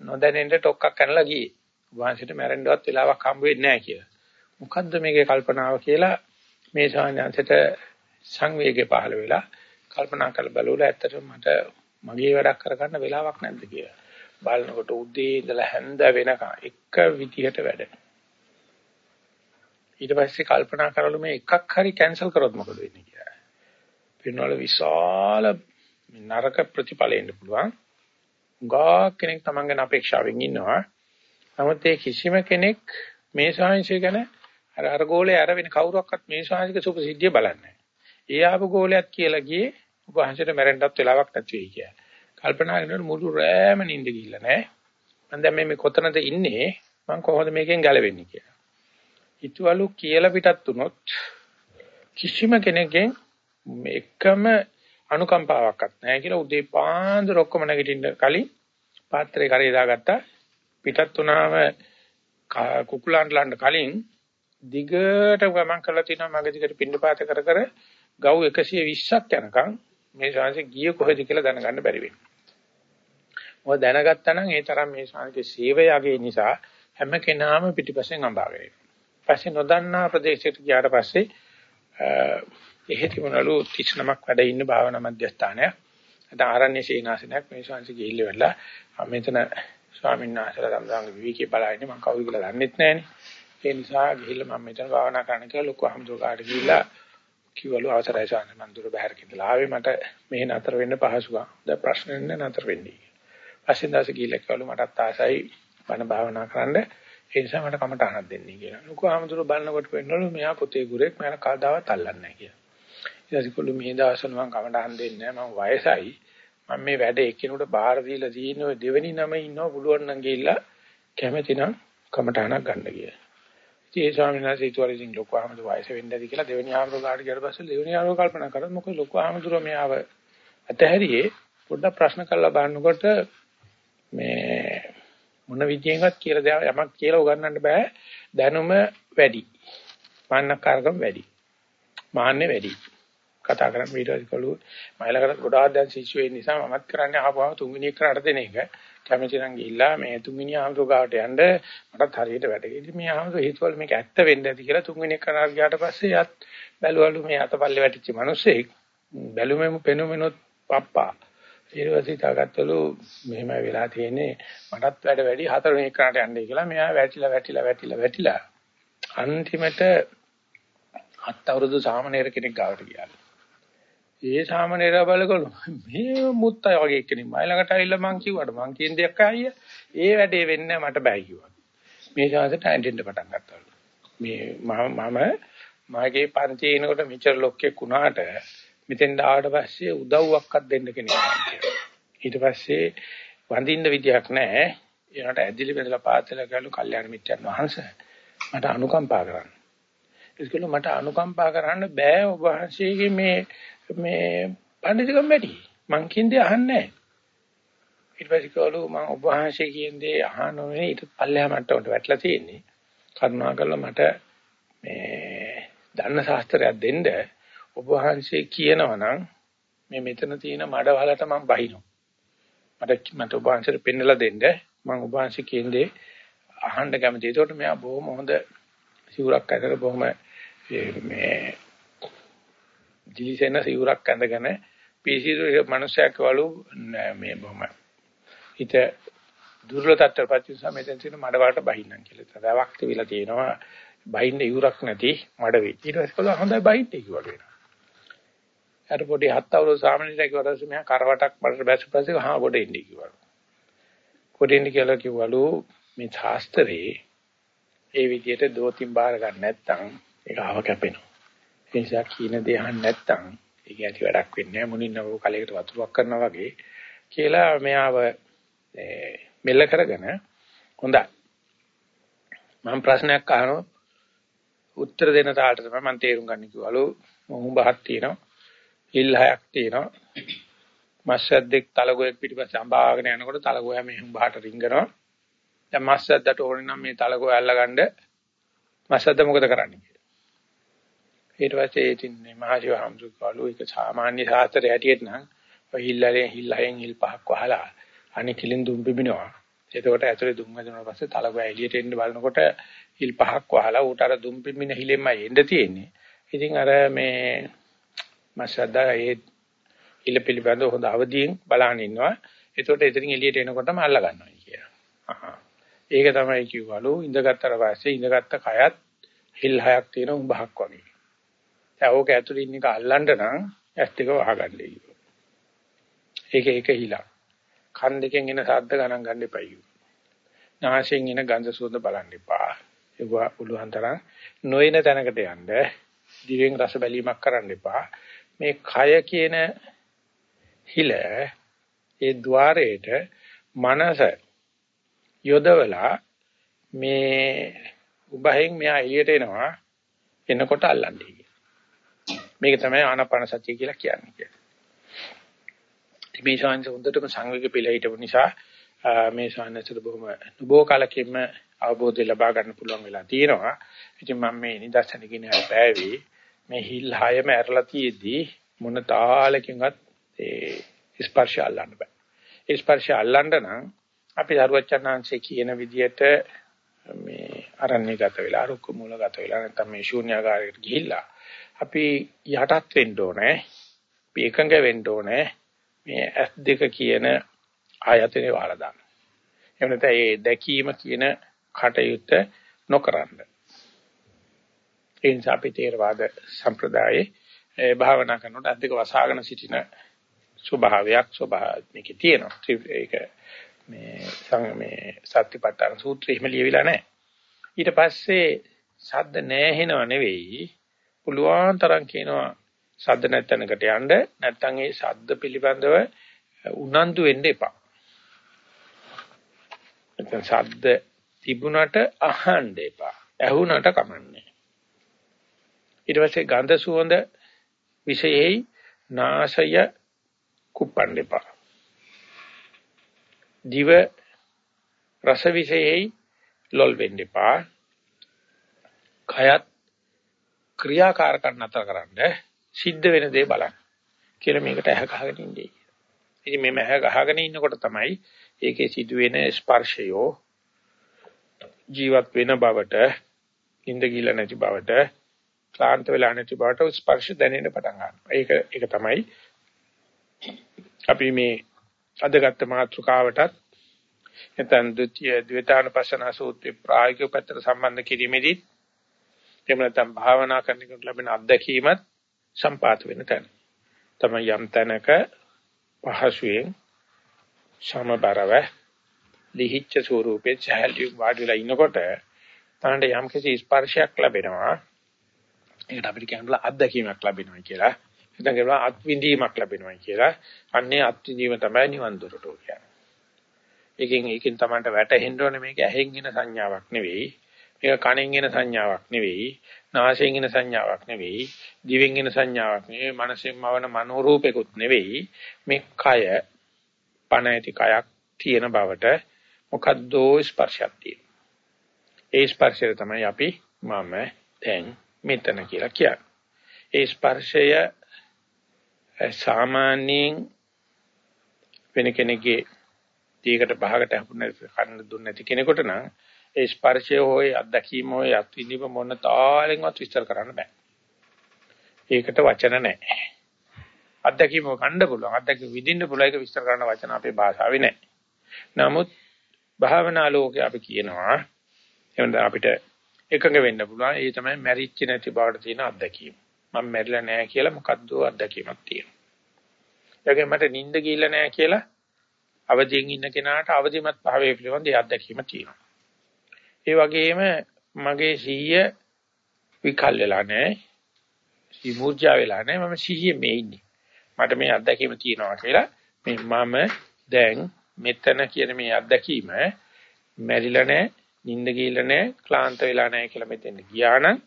නොදැනෙන්න ටොක්ක්ක් කරලා ගියේ. වහන්සිට මැරෙන්නවත් වෙලාවක් හම්බ වෙන්නේ නැහැ කියලා. මොකද්ද මේකේ කල්පනාව කියලා මේ ශාන්‍යංශයට සංවේගය පහළ වෙලා කල්පනා කරලා බලුවල ඇත්තටම මට මගේ වැඩක් කරගන්න වෙලාවක් නැද්ද කියලා. බලනකොට උදේ ඉඳලා හැන්ද වෙනකන් එක විදිහට වැඩ. ඊට පස්සේ කල්පනා කරලු මේ එකක් හරි කැන්සල් කරොත් මොකද වෙන්නේ කියලා. පින්නවල විශාල නරක ප්‍රතිඵල එන්න පුළුවන්. ගා කෙනෙක් තමන්ගෙන අපේක්ෂාවෙන් ඉන්නවා. නමුත් ඒ කිසිම කෙනෙක් මේ සාංශය ගැන අර අර ගෝලේ අර වෙන කවුරක්වත් මේ සාංශික සුපසිද්ධිය බලන්නේ ඒ ආපු ගෝලයක් කියලා ගියේ උපහාසයට මැරෙන්නත් වෙලාවක් නැති වෙයි කියලා. කල්පනා කරනකොට මුළු රෑම නිින්ද ගිහිල්ලා නැහැ. මම දැන් මේ කොතනද ඉන්නේ? මම කොහොමද මේකෙන් ගැලවෙන්නේ කියලා. හිතවලු කියලා පිටත් වුණොත් කිසිම කෙනෙක්ගෙන් එකම අනුකම්පාවක්වත් නැහැ කියලා උදේ පාන්දර ඔක්කොම නැගිටින්න කලින් පාත්‍රේ කරේ දාගත්තා පිටත් වුණාම කුකුලන්ලන්න කලින් දිගට ගමන් කරලා තිනවා මගේ දිගට පින්නපාත කර කර ගව් 120ක් යනකම් මේ ශාංශ ගියේ කොහෙද කියලා දැනගන්න බැරි වෙනවා. මොකද දැනගත්තා නම් ඒ තරම් මේ ශාංශයේ සේවයගේ නිසා හැම කෙනාම පිටිපස්සෙන් අඹාගෙන ඉන්නවා. පස්සේ නොදන්නා ප්‍රදේශයකට ගියාට පස්සේ එහෙ තිබුණලු 39ක් වැඩ ඉන්න භාවනා මධ්‍යස්ථානයක්. අද ආරණ්‍ය සීනාසනයක් මේ ශාංශ ගිහිල්ල වෙලා මෙතන ස්වාමීන් වහන්සේලා සම්දාංග විවිකේ බලන්නේ මම කවුද කියලා දන්නෙත් නැහනේ. ඒ නිසා ගිහිල්ලා මම මෙතන භාවනා කරන්න කියලා ලොකු අහම්දුරාට ගිහිල්ලා කිව්වලු අවසරයි ස්වාමීන් මම දුර බැහැරක ඉඳලා ආවේ මට මෙහෙ නතර වෙන්න පහසුකම්. දැන් ප්‍රශ්න නැහැ නතර වෙන්නේ. පස්සේ දවසේ ගිහිල්ලා කිව්වලු මටත් ආසයි බණ භාවනා කරන්න. ඒ නිසා මට කමටහනක් දෙන්නේ කියලා. ලොකු ආමතුරු බලනකොට වෙන්නලු මෙයා පුතේ ගුරෙක් මම කවදාවත් අල්ලන්නේ නැහැ කියලා. ඊට පස්සේ කොළු මේ දවස්වල මම කමටහන් දෙන්නේ නැහැ මම වයසයි. මම මේ වැඩ එක්කිනුට බාර දීලා තියෙන ඔය දෙවෙනි නම ඉන්නව පුළුවන් නම් ගිහිල්ලා කැමැති නම් කමටහනක් ගන්න කියලා. ඉතින් ඒ ස්වාමීන් වහන්සේ ඊටවල ඉතින් ලොකු ආමතු වයස වෙන්න ඇති කියලා දෙවෙනි ආමතු ගාඩ ගියට පස්සේ දෙවෙනි ආමතු කල්පනා කරා. මොකද ලොකු ආමතුර මෙයාව අතහැරියේ පොඩ්ඩක් ප්‍රශ්න කරලා බලනකොට මේ මොන විදියෙන්වත් කියලා දෙයක් යමක් කියලා උගන්වන්න බෑ. දැනුම වැඩි. මාන්නකාරකම් වැඩි. මාන්නේ වැඩි. කතා කරන් වීඩියෝ කළු. මයිලකට ගොඩාක් දැන් ශිෂ්‍ය වෙන්න නිසා මමත් කරන්නේ ආපුවම තුන්වෙනි එක කරට දෙන එක. කැමති නම් ගිහිල්ලා මේ තුන්වෙනි ආමතු ගාවට යන්න මටත් හරියට වැඩේ. මේ ආමතු හේතුවල මේක ඇත්ත වෙන්න ඇති කියලා තුන්වෙනි එක කරාට ගියාට පස්සේ යත් බැලුවලු මේ අතපල්ලේ වැටිච්ච මිනිස්සෙක් බැලුමෙම පෙනුමෙනොත් පප්පා ඊට පස්සේ තාගත්තලු මෙහෙමයි වෙලා තියෙන්නේ මටත් වැඩ වැඩි හතරවෙනි එකකට යන්නේ කියලා මෙයා වැටිලා වැටිලා වැටිලා වැටිලා අන්තිමට හත් අවුරුදු සාමණේර කෙනෙක් ගාවට ගියා. ඒ සාමණේරයා බලකලු මේ මුත්තය වගේ කෙනෙක් මයි ළඟට ඇවිල්ලා මං කිව්වට මං කියන දෙයක් අයිය ඒ වැඩේ වෙන්නේ මට බෑ කිව්වා. මේ ශාසයට ඇඬෙන්න පටන් ගත්තා. මේ මම මගේ පන්තියේ එනකොට මෙච්චර ලොක්කෙක් වුණාට මෙතෙන් ආවට පස්සේ උදව්වක්වත් දෙන්න කෙනෙක් නැහැ. ඊට පස්සේ වඳින්න විදියක් නැහැ. ඒකට ඇදිලි බෙදලා පාතල ගලු කල්යාණ මිත්‍යන් වහන්සේ මට අනුකම්පා කරන්න. ඒකල මට අනුකම්පා කරන්න බෑ ඔබ වහන්සේගේ මේ මේ පඬිතුකම් වැඩි. මං කියන්නේ අහන්නේ නැහැ. ඊට පස්සේ කවලු මම ඔබ වහන්සේ කියන්නේ අහනෝනේ ඊට පල්ලෙහා මට්ටමට වැටලා තියෙන්නේ. කරුණාකරලා මට මේ දන්න ශාස්ත්‍රයක් දෙන්න ඔබ වහන්සේ කියනවා නම් මේ මෙතන තියෙන මඩ වලට මම බහිනවා. මට මට ඔබ වහන්සේට පෙන්නලා දෙන්න මම ඔබ වහන්සේ කියන්නේ අහන්න කැමතියි. ඒකට මෙයා බොහොම හොඳ සිවුරක් අතර බොහොම මේ දිලිසෙන සිවුරක් ඇඳගෙන පිසිදු මනුස්සයෙක් වළු මේ බොහොම හිත දුර්වල තත්ත්වපත් නිසා මෙතන තියෙන මඩ වලට බහින්නම් කියලා. තදාවක් තිබිලා තියෙනවා බහින්න ඉවුරක් නැති මඩ වෙයි. ඊට පස්සේ කළා හොඳයි බහින්න කිව්වලු වෙනවා. අර පොඩි හත් අවුරුදු සාමාන්‍යයෙන් කිව්වට මෙහා කරවටක් බලට බැස්සපස්සේ හා ගොඩ එන්නේ කිව්වලු. ගොඩ එන්නේ කියලා කිව්වලු මේ ශාස්ත්‍රයේ ඒ විදිහට දෝතින් බාර ගන්න නැත්නම් ඒක ආව කැපෙනවා. ඒ නිසා කීන දේ අහන්න නැත්නම් ඒක ඇති වැඩක් වෙන්නේ නැහැ. මුණින් නව කලයකට වතුරක් කරනවා වගේ කියලා මෙයාව මෙල්ල කරගෙන හොඳයි. මම ප්‍රශ්නයක් අහනවා උත්තර දෙන තාලට තමයි මම තේරුම් ගන්න කිව්වලු. මොහොම බහක් තියෙනවා. හිල් හයක් තියෙනවා. මස්සද්දෙක් තලගොයෙක් පිටිපස්සේ අඹාගෙන යනකොට තලගොයා මේ හුඹහට රිංගනවා. දැන් මස්සද්දට ඕනේ නම් මේ තලගොය අල්ලගන්න මස්සද්ද මොකද කරන්නේ කියලා. ඊට පස්සේ ඉතින් මේ මහජීව හම්සුකාලු එක සාමාන්‍ය සාස්ත්‍රය හැටියට නම් ඔය හිල්ලලේ හිල්ලයෙන් හිල් පහක් වහලා අනික කිලින් දුම් පිබිනවා. එතකොට ඇතුලේ දුම් වැදුනා පස්සේ තලගොය එළියට එන්න බලනකොට හිල් පහක් වහලා ඌට අර දුම් පිබින හිලෙන්මයි එන්න තියෙන්නේ. ඉතින් අර මේ මස්සද්දා ඒ ඉල පිළිබඳව හොඳ අවදියෙන් බලන් ඉන්නවා. එතකොට එතනින් එළියට එනකොටම අල්ල ගන්නවා කියලා. ඒක තමයි කිව්වලු ඉඳගත්තර පස්සේ ඉඳගත්ත කයත් හිල් හයක් තියෙන උඹහක් වගේ. දැන් ඕක ඇතුළේ ඉන්න එක අල්ලන්න නම් ඇස් දෙක වහගන්නයි කිව්වා. ඒක ඒක හිලක්. කන් දෙකෙන් එන ශබ්ද ගණන් ගන්න එපා කිව්වා. නාසයෙන් එන ගඳ සුවඳ බලන්න එපා. ඒවා පුළුවන් තරම් නොයන තැනකට යන්න. දිවෙන් රස බැලීමක් කරන්න එපා. මේ කය කියන හිල ඒ ద్వාරයට මනස යොදවලා මේ උබහෙන් මෙහා එළියට එනවා එනකොට අල්ලන්නේ කියන. මේක තමයි ආනාපාන සතිය කියලා කියන්නේ කියන්නේ. මේ ශාන්ත හොඳටම සංවේග පිළ හිටපු නිසා මේ ශාන්තසට බොහොම නුබෝ කාලකින්ම අවබෝධය ලබා ගන්න පුළුවන් වෙලා තියෙනවා. ඉතින් මම මේ නිදර්ශනකින් හැපෑවි මේ හිල් හයම ඇරලා තියේදී මොන තාලකින්වත් ඒ ස්පර්ශය අල්ලන්න බෑ. ඒ ස්පර්ශය අල්ලන්න නම් අපි දරුවචනාංශේ කියන විදිහට මේ අරණ්‍යගත වෙලා රුක්ක මූලගත වෙලා නැත්නම් මේ ශූන්‍යාකාරයකට ගිහිල්ලා අපි යටත් වෙන්න ඕනේ. අපි එකඟ වෙන්න ඕනේ. මේ S දෙක කියන ආයතනේ වහලා දාන්න. එහෙම නැත්නම් ඒ දැකීම කියන කටයුත්ත නොකරන්න. ඒ නිසා අපි තේරවාද සම්ප්‍රදායේ භාවනා කරනකොට අධික වසාගෙන සිටින ස්වභාවයක් ස්වභාව මේකේ තියෙනවා. ඒක මේ සං මේ සත්‍යපට්ඨාන සූත්‍රය එහෙම ලියවිලා නැහැ. ඊට පස්සේ සද්ද නැහෙනව නෙවෙයි පුළුවන් තරම් කියනවා සද්ද නැත්නම්කට යන්න නැත්නම් ඒ සද්ද පිළිබඳව උනන්දු වෙන්න එපා. නැත්නම් සද්ද තිබුණට අහන්න එපා. ඇහුණට කමන්නේ. ඊට පස්සේ ගන්ධ සුවඳ විශේෂයි නාසය කුප්පන්න එපා. දිව රස විශේෂයි ලොල් වෙන්න එපා. කයත් ක්‍රියාකාරකම් නතර කරන්න සිද්ධ වෙන දේ බලන්න කියලා මේකට ඇහ ගහගෙන ඉන්නේ. ඉතින් මේ ඇහ ගහගෙන ඉන්නකොට තමයි ඒකේ සිදුවෙන ස්පර්ශයෝ ජීවත් වෙන බවට ඉඳ ගිල නැති බවට ක්ලාන්ත වෙලා නැති බවට ස්පර්ශ දැනෙන්න පටන් ගන්නවා. ඒක ඒක තමයි අපි මේ අදගත් මාතෘකාවටත් නැත්නම් ද්විତୀය ද්විතානපසන සූත්‍රේ ප්‍රායෝගික පැත්තට සම්බන්ධ කිරීමේදී එහෙම නැත්නම් භාවනා කරනකොට ලැබෙන අත්දැකීමත් සම්පාත වෙන තැන. තමයි යම් තැනක පහසුවෙන් සමබරව ලිහිච්ඡ ස්වරූපේ සහැල්ලු වාඩිලා ඉනකොට තනට යම් කිසි ස්පර්ශයක් ලැබෙනවා. ඒකට අපිට කියනවා අත්දැකීමක් ලැබෙනවා කියලා. නැත්නම් කියනවා අත්විඳීමක් ලැබෙනවා කියලා. අන්නේ අත්විඳීම තමයි නිවන් දොරට කියන්නේ. ඒකෙන් ඒකෙන් තමයි වැටහෙන්න ඕනේ මේක ඇහෙන් එන සංඥාවක් නෙවෙයි. මේක කනෙන් එන සංඥාවක් නෙවෙයි. නාසයෙන් එන සංඥාවක් නෙවෙයි. දිවෙන් එන සංඥාවක් නෙවෙයි. මනසෙන්ම වන මනෝරූපෙකුත් නෙවෙයි. මේ කය පණ ඇති කයක් තියෙන බවට මොකද්දෝ ස්පර්ශයක් තියෙනවා. ඒ ස්පර්ශය තමයි අපි මම දැන් මෙතන කියලා කියන්නේ. ඒ ස්පර්ශය සාමාන්‍යයෙන් වෙන කෙනෙක්ගේ දීකට බහකට හම්බුනේ කන්න දුන්නේ නැති කෙනෙකුට නම් ඒ ස්පර්ශය හොයි අත්දැකීම හොයි අත්විඳීම මොන තාලෙන්වත් විස්තර කරන්න බෑ. ඒකට වචන නැහැ. අත්දැකීම ගන්න පුළුවන්. අත්දැකීම විඳින්න පුළුවන් ඒක විස්තර කරන්න වචන අපේ භාෂාවේ නැහැ. නමුත් භාවනා ලෝකේ අපි කියනවා එහෙනම් අපිට එකඟ වෙන්න පුළුවන්. ඒ තමයි මැරිච්ච නැති බවට තියෙන අත්දැකීම. මම මැරිලා නැහැ කියලා මොකද්ද අත්දැකීමක් තියෙනවා. ඒකෙන් මට නිින්ද ගිහිල්ලා නැහැ කියලා අවදියෙන් ඉන්න කෙනාට අවදිමත් භාවයේ පිළිබඳ අත්දැකීම තියෙනවා. ඒ වගේම මගේ සිහිය විකල් වෙලා නැහැ. සිමූර්ජා වෙලා නැහැ. මම සිහියේ මේ ඉන්නේ. මට මේ අත්දැකීම තියෙනවා කියලා මේ මම දැන් මෙතන කියන මේ අත්දැකීම මැරිලා නැහැ, නිින්ද ගිහිල්ලා නැහැ, ක්ලාන්ත වෙලා නැහැ කියලා මෙතෙන් ගියා නම්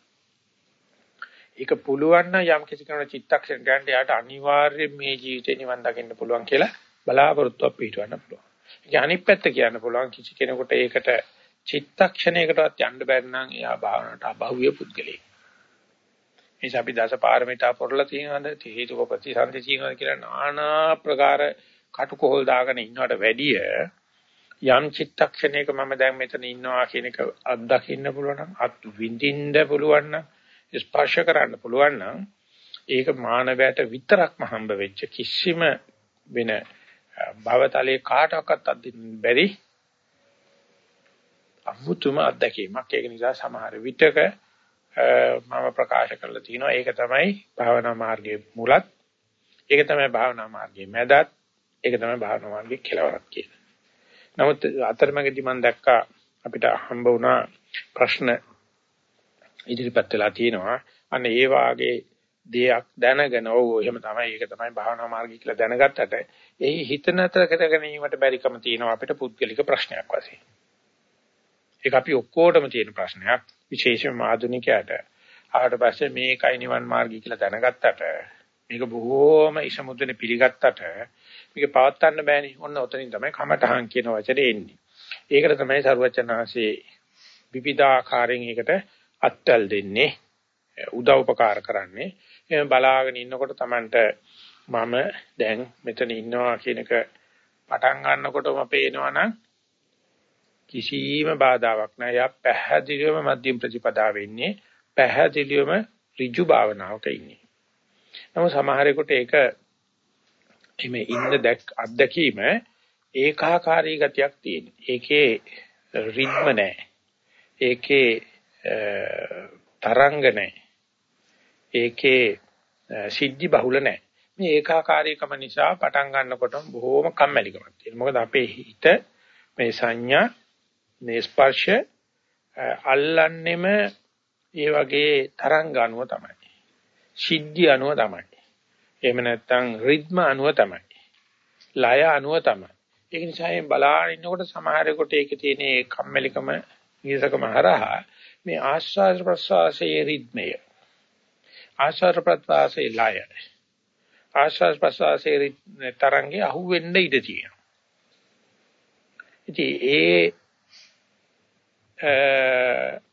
ඒක පුළුවන් නම් යම් කිසි කෙනෙකුට චිත්තක්ෂණ ගන්න යාට අනිවාර්යයෙන් මේ ජීවිතේ නිවන් දකින්න පුළුවන් කියලා බලාපොරොත්තුවක් පිටවන්න පුළුවන්. ඒක අනිත් පැත්ත කියන්න පුළුවන් කිසි කෙනෙකුට ඒකට චිත්තක්ෂණයකටවත් යන්න බැරි නම් එයා භාවනාවට අභෞවිය පුද්ගලෙක්. එනිසා අපි දස පාරමිතා පොරලා තියෙනවද හේතුක ප්‍රතිසන්දි තියෙනවද කියලා নানা ප්‍රකාර කටුකොහල් දාගෙන ඉන්නවට වැඩිය යම් චිත්තක්ෂණයක මම දැන් මෙතන ඉන්නවා කියන එක අත්දකින්න පුළුවන් නම් අත් විඳින්න පුළුවන් නම් ස්පර්ශ කරන්න පුළුවන් නම් ඒක මානවයට විතරක්ම හම්බ වෙච්ච කිසිම වෙන භවතලයේ කාටවත් අදින්න බැරි අමුතුම අත්දැකීමක් ඒක නිසා සමහර විටක මම ප්‍රකාශ කරලා තිනවා ඒක තමයි භාවනා මාර්ගයේ මුලත් ඒක තමයි භාවනා මාර්ගයේ මැදත් ඒක තමයි භාවනා මාර්ගයේ කෙලවරක් කියන්නේ. නමුත් අතරමැදි මම දැක්කා අපිට හම්බ වුණා ප්‍රශ්න ඉදිරිපත් වෙලා තියෙනවා. අන්න ඒ වාගේ දෙයක් දැනගෙන ඔව් එහෙම තමයි ඒක තමයි භාවනා මාර්ගය කියලා දැනගත්තට ඒ හිත නතර කර ගැනීමට බැරිකම තියෙනවා අපිට පුද්ගලික ප්‍රශ්නයක් වශයෙන්. ඒක අපි ඔක්කොටම තියෙන ප්‍රශ්නයක් විශේෂයෙන්ම ආධුනිකයට. ආවට පස්සේ මේකයි නිවන් මාර්ගය කියලා දැනගත්තට මේක බොහෝම ඉසමුද්දනේ පිළිගත්තට මේක පවත්වන්න බෑනේ. ඔන්න ඔතනින් තමයි කමඨහන් කියන වචනේ එන්නේ. ඒකට තමයි සරුවචනාංශේ විවිධාකාරයෙන් ඒකට අත්වල දෙන්නේ උදව්පකාර කරන්නේ. එහෙනම් බලාගෙන ඉන්නකොට Tamanට මම දැන් මෙතන ඉන්නවා කියන එක පටන් ගන්නකොටම පේනවනම් කිසිම බාධාවක් නැහැ. යා පැහැදිලිවම මධ්‍යම ප්‍රතිපදා වෙන්නේ. පැහැදිලිවම ඍජු භාවනාවක ඉන්නේ. නමුත් සමහරෙකුට ඒක එමේ ඉන්න දැක් අත්දැකීම ඒකාකාරී ගතියක් තියෙන. ඒකේ රිද්ම නැහැ. ඒකේ තරංග නැහැ. ඒකේ සිද්ධි බහුල නැහැ. මේ ඒකාකාරීකම නිසා පටන් ගන්නකොටම බොහෝම කම්මැලිකමක් තියෙනවා. මොකද අපේ හිත මේ සංඥා මේ ස්පර්ශ අල්ලන්නෙම ඒ වගේ තරංග අනුව තමයි. සිද්ධි අනුව තමයි. එහෙම නැත්නම් රිද්ම අනුව තමයි. ලය අනුව තමයි. ඒක නිසා මේ බලාගෙන ඉන්නකොට සමහරෙකුට ඒකේ තියෙන කම්මැලිකම නිරසකම හරහා මේ ආස්වාද ප්‍රසවාසයේ රිද්මය ආස්වාද ප්‍රසවාසයේ ලය ආස්වාද ප්‍රසවාසයේ තරංගේ අහුවෙන්න ඉඩ තියෙනවා. ඉතින් ඒ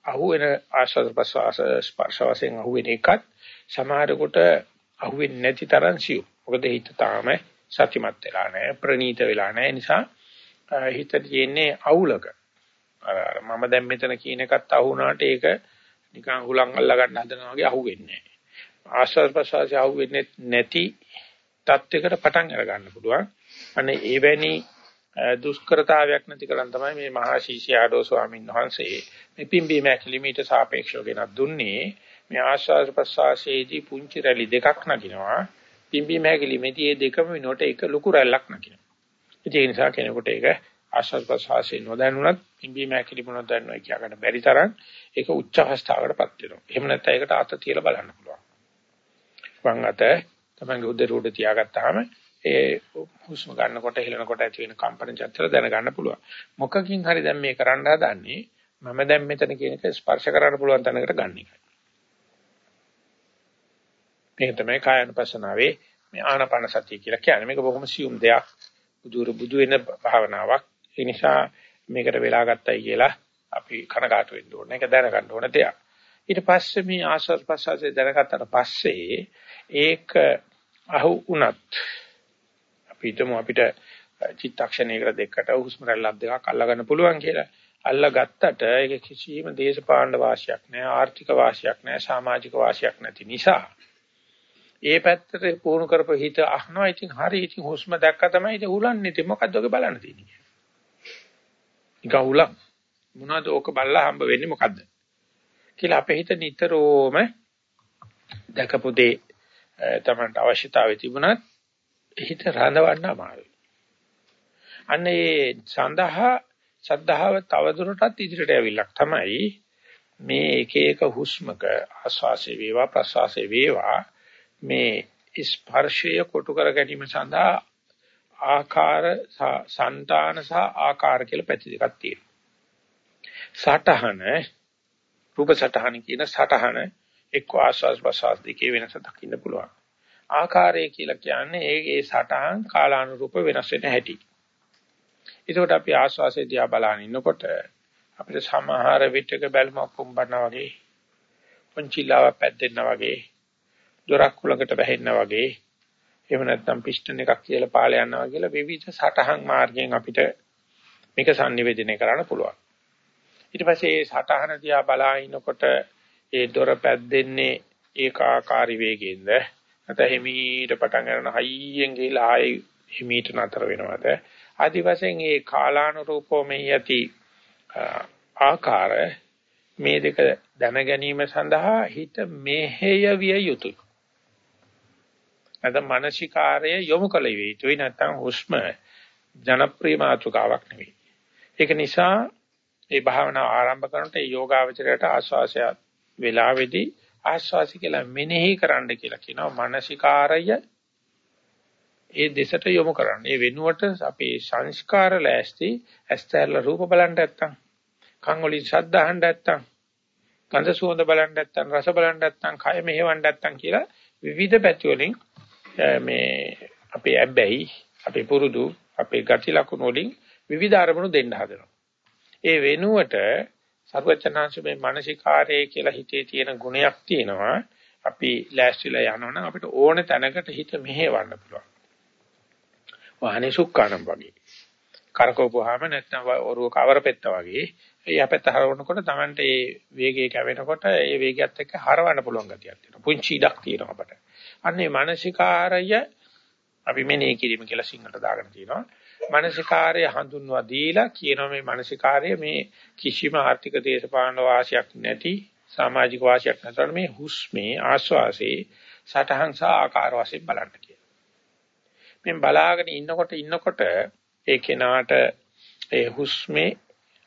අහුවෙන ආස්වාද ප්‍රසවාස ස්පර්ශ වශයෙන් අහුවෙන එකත් සමහරකට අහුවෙන්නේ නැති තරම් සියුම්. මොකද හිත තාම සතිමත් වෙලා නැහැ ප්‍රනීත වෙලා නැහැ නිසා හිත තියෙන්නේ අවුලක. අර මම දැන් මෙතන කියන එකත් අහුණාට ඒක නිකන් හුලං අල්ල ගන්න හදනවා වගේ අහුවෙන්නේ නැහැ. ආස්වාද ප්‍රසවාසය අහුවෙන්නේ නැති තත්යකට පටන් අර ගන්න පුළුවන්. අනේ එවැනි දුෂ්කරතාවයක් නැති කරන් තමයි මේ මහා ශීෂ්‍යාඩෝ ස්වාමීන් වහන්සේ මේ පිම්බීම ඇකිලිමීට සාපේක්ෂව ගෙනත් දුන්නේ. මේ ආශ්වාස ප්‍රශ්වාසයේදී පුංචි රැලි දෙකක් නගිනවා. පිම්බීම ඇකිලිමේදී මේ දෙකම වෙනකොට එක ලොකු රැල්ලක් නගිනවා. ඒ නිසා කෙනෙකුට ඒක ආශ්වාස ප්‍රශ්වාසයේ නොදැනුණත් පිම්බීම ඇකිලිම නොදැනුණා කියා ගන්න බැරි තරම් ඒක උච්ච අවස්ථාවකටපත් වෙනවා. එහෙම නැත්නම් ඒකට අත තියලා බලන්න පුළුවන්. වම් අත තමන්ගේ උදේ උඩ තියාගත්තාම ඒ හුස්ම ගන්නකොට හෙලනකොට ඇති වෙන කම්පන චංචල දැනගන්න පුළුවන්. මොකකින් හරි දැන් මේ කරන්න හදන්නේ මම දැන් මෙතන කියන එක ස්පර්ශ කරන්න පුළුවන් තැනකට ගන්න එකයි. මේක තමයි කායනුපස්සනාවේ මේ ආනාපාන සතිය කියලා කියන්නේ. මේක බොහොම සියුම් දෙයක්. බුදුර බුදු වෙන භාවනාවක්. ඒ නිසා මේකට වෙලා ගත්තයි කියලා අපි කනගාටු වෙන්න ඕනේ. ඒක දැනගන්න ඕන දෙයක්. ඊට පස්සේ මේ ආශ්වාස ප්‍රශ්වාසය දැනගත්තට පස්සේ ඒක අහු උනත් අපි හිතමු අපිට චිත්තක්ෂණයකට දෙකට හුස්ම රැල්ලක් දෙකක් අල්ලගන්න පුළුවන් කියලා. අල්ලගත්තට ඒක කිසිම දේශපාලන වාසියක් නැහැ, ආර්ථික වාසියක් නැහැ, සමාජික වාසියක් නැති නිසා. ඒ පැත්තට පුහුණු කරපු හිත අහනවා. ඉතින් හරි ඉතින් හුස්ම දැක්ක තමයි ඉතින් උලන්නේ. ඉතින් මොකද්ද ඔක බලන්න තියෙන්නේ? නිකන් උලක්. මොනවද? ඕක බලලා හම්බ වෙන්නේ මොකද්ද? කියලා අපේ හිත නිතරම දැකපු දේ තමන්ට අවශ්‍යතාවය තිබුණත් හිත රඳවන්න අමාරුයි. අන්න ඒ සඳහා ශද්ධාව තවදුරටත් ඉදිරියට යවිලක් තමයි මේ එක එක හුස්මක ආස්වාසේ වේවා ප්‍රස්වාසේ වේවා මේ ස්පර්ශය කොටු කර ගැනීම සඳහා ආකාර సంతාන සහ ආකාර කියලා පැති දෙකක් තියෙනවා. සටහන රූප සටහන කියන සටහන එක්ක ආස්වාස් ප්‍රස්වාස් දෙකේ වෙනස දකින්න පුළුවන්. ආකාරය කියලා කියන්නේ ඒ ඒ සටහන් කාලානුරූප වෙනස් වෙන හැටි. ඒකට අපි ආස්වාසේ දිහා බලන ඉන්නකොට අපිට සමහර විටක බැලුමක් පොම්බනා වගේ පංචිලාව පැද්දෙනා වගේ දොරක් කුලකට වැහෙන්න වගේ එහෙම නැත්නම් පිස්ටන් එකක් කියලා පාල යනවා කියලා විවිධ සටහන් මාර්ගයෙන් අපිට මේක sannivedana කරන්න පුළුවන්. ඊට පස්සේ මේ සටහන දිහා බලා ඉනකොට ඒ දොර පැද්දෙන්නේ ඒකාකාරී වේගයෙන්ද? නැත්නම් හිමීට පටන් ගන්න හයියෙන් ගිහලා ආයේ හිමීට නතර වෙනවද? ආදි වශයෙන් මේ කාලානුරූපෝ මේ යති ආකාර මේ දෙක දැන ගැනීම සඳහා හිත මෙහෙය විය යුතුය. නැත්නම් මානසිකාරය යොමු කළ යුතුයි. නැත්නම් හුස්ම ජනප්‍රිය මාතෘකාවක් නෙවෙයි. ඒක නිසා මේ භාවනාව ආරම්භ කරනකොට ඒ යෝගාවචරයට ආස්වාසය වෙලාවේදී ආස්වාසි කියලා මෙනෙහි කරන්න කියලා කියනවා මානසිකාරය ඒ දෙසට යොමු කරන්න. ඒ වෙනුවට අපේ සංස්කාර ලෑස්ති ඇස්තරල රූප බලන්න නැත්තම් කන් වලින් ශබ්ද අහන්න නැත්තම් ගන්ධ සුවඳ බලන්න නැත්තම් රස බලන්න නැත්තම් කය මෙහෙවන්න නැත්තම් කියලා විවිධ පැති වලින් මේ අපේ ඇබ්බැහි අපේ පුරුදු අපේ ගති ලක්ෂණ වලින් විවිධ අරමුණු දෙන්න හදනවා. ඒ වෙනුවට සර්වචනාංශ මේ මානසිකාරය කියලා හිතේ තියෙන ගුණයක් තියෙනවා. අපි ලෑස්තිලා යනවනම් අපිට ඕන තැනකට හිත මෙහෙවන්න පුළුවන්. වාහනේ සුක්කානම් වගේ. කරකවපුවාම නැත්නම් ඔරුව කවර පෙත්ත වගේ යපෙත්ත හරවනකොට Tamante ඒ වේගය කැවෙනකොට ඒ වේගයත් එක්ක හරවන්න පුළුවන් ගතියක් තියෙනවා. පුංචි ඉඩක් තියෙනවා අපට. අන්නේ මානසිකාරය අපි මෙනෙහි කිරීම කියලා සිංහලට දාගෙන තියෙනවා. මානසිකාර්ය හඳුන්වා දීලා කියනවා මේ මානසිකාර්ය මේ කිසිම ආර්ථික දේශපාලන වාසියක් නැති සමාජික වාසියක් නැතර මේ හුස්මේ ආස්වාසේ සටහන් සහ ආකාර වශයෙන් බලන්න කියලා. මේ බලාගෙන ඉන්නකොට ඉන්නකොට ඒ කෙනාට ඒ හුස්මේ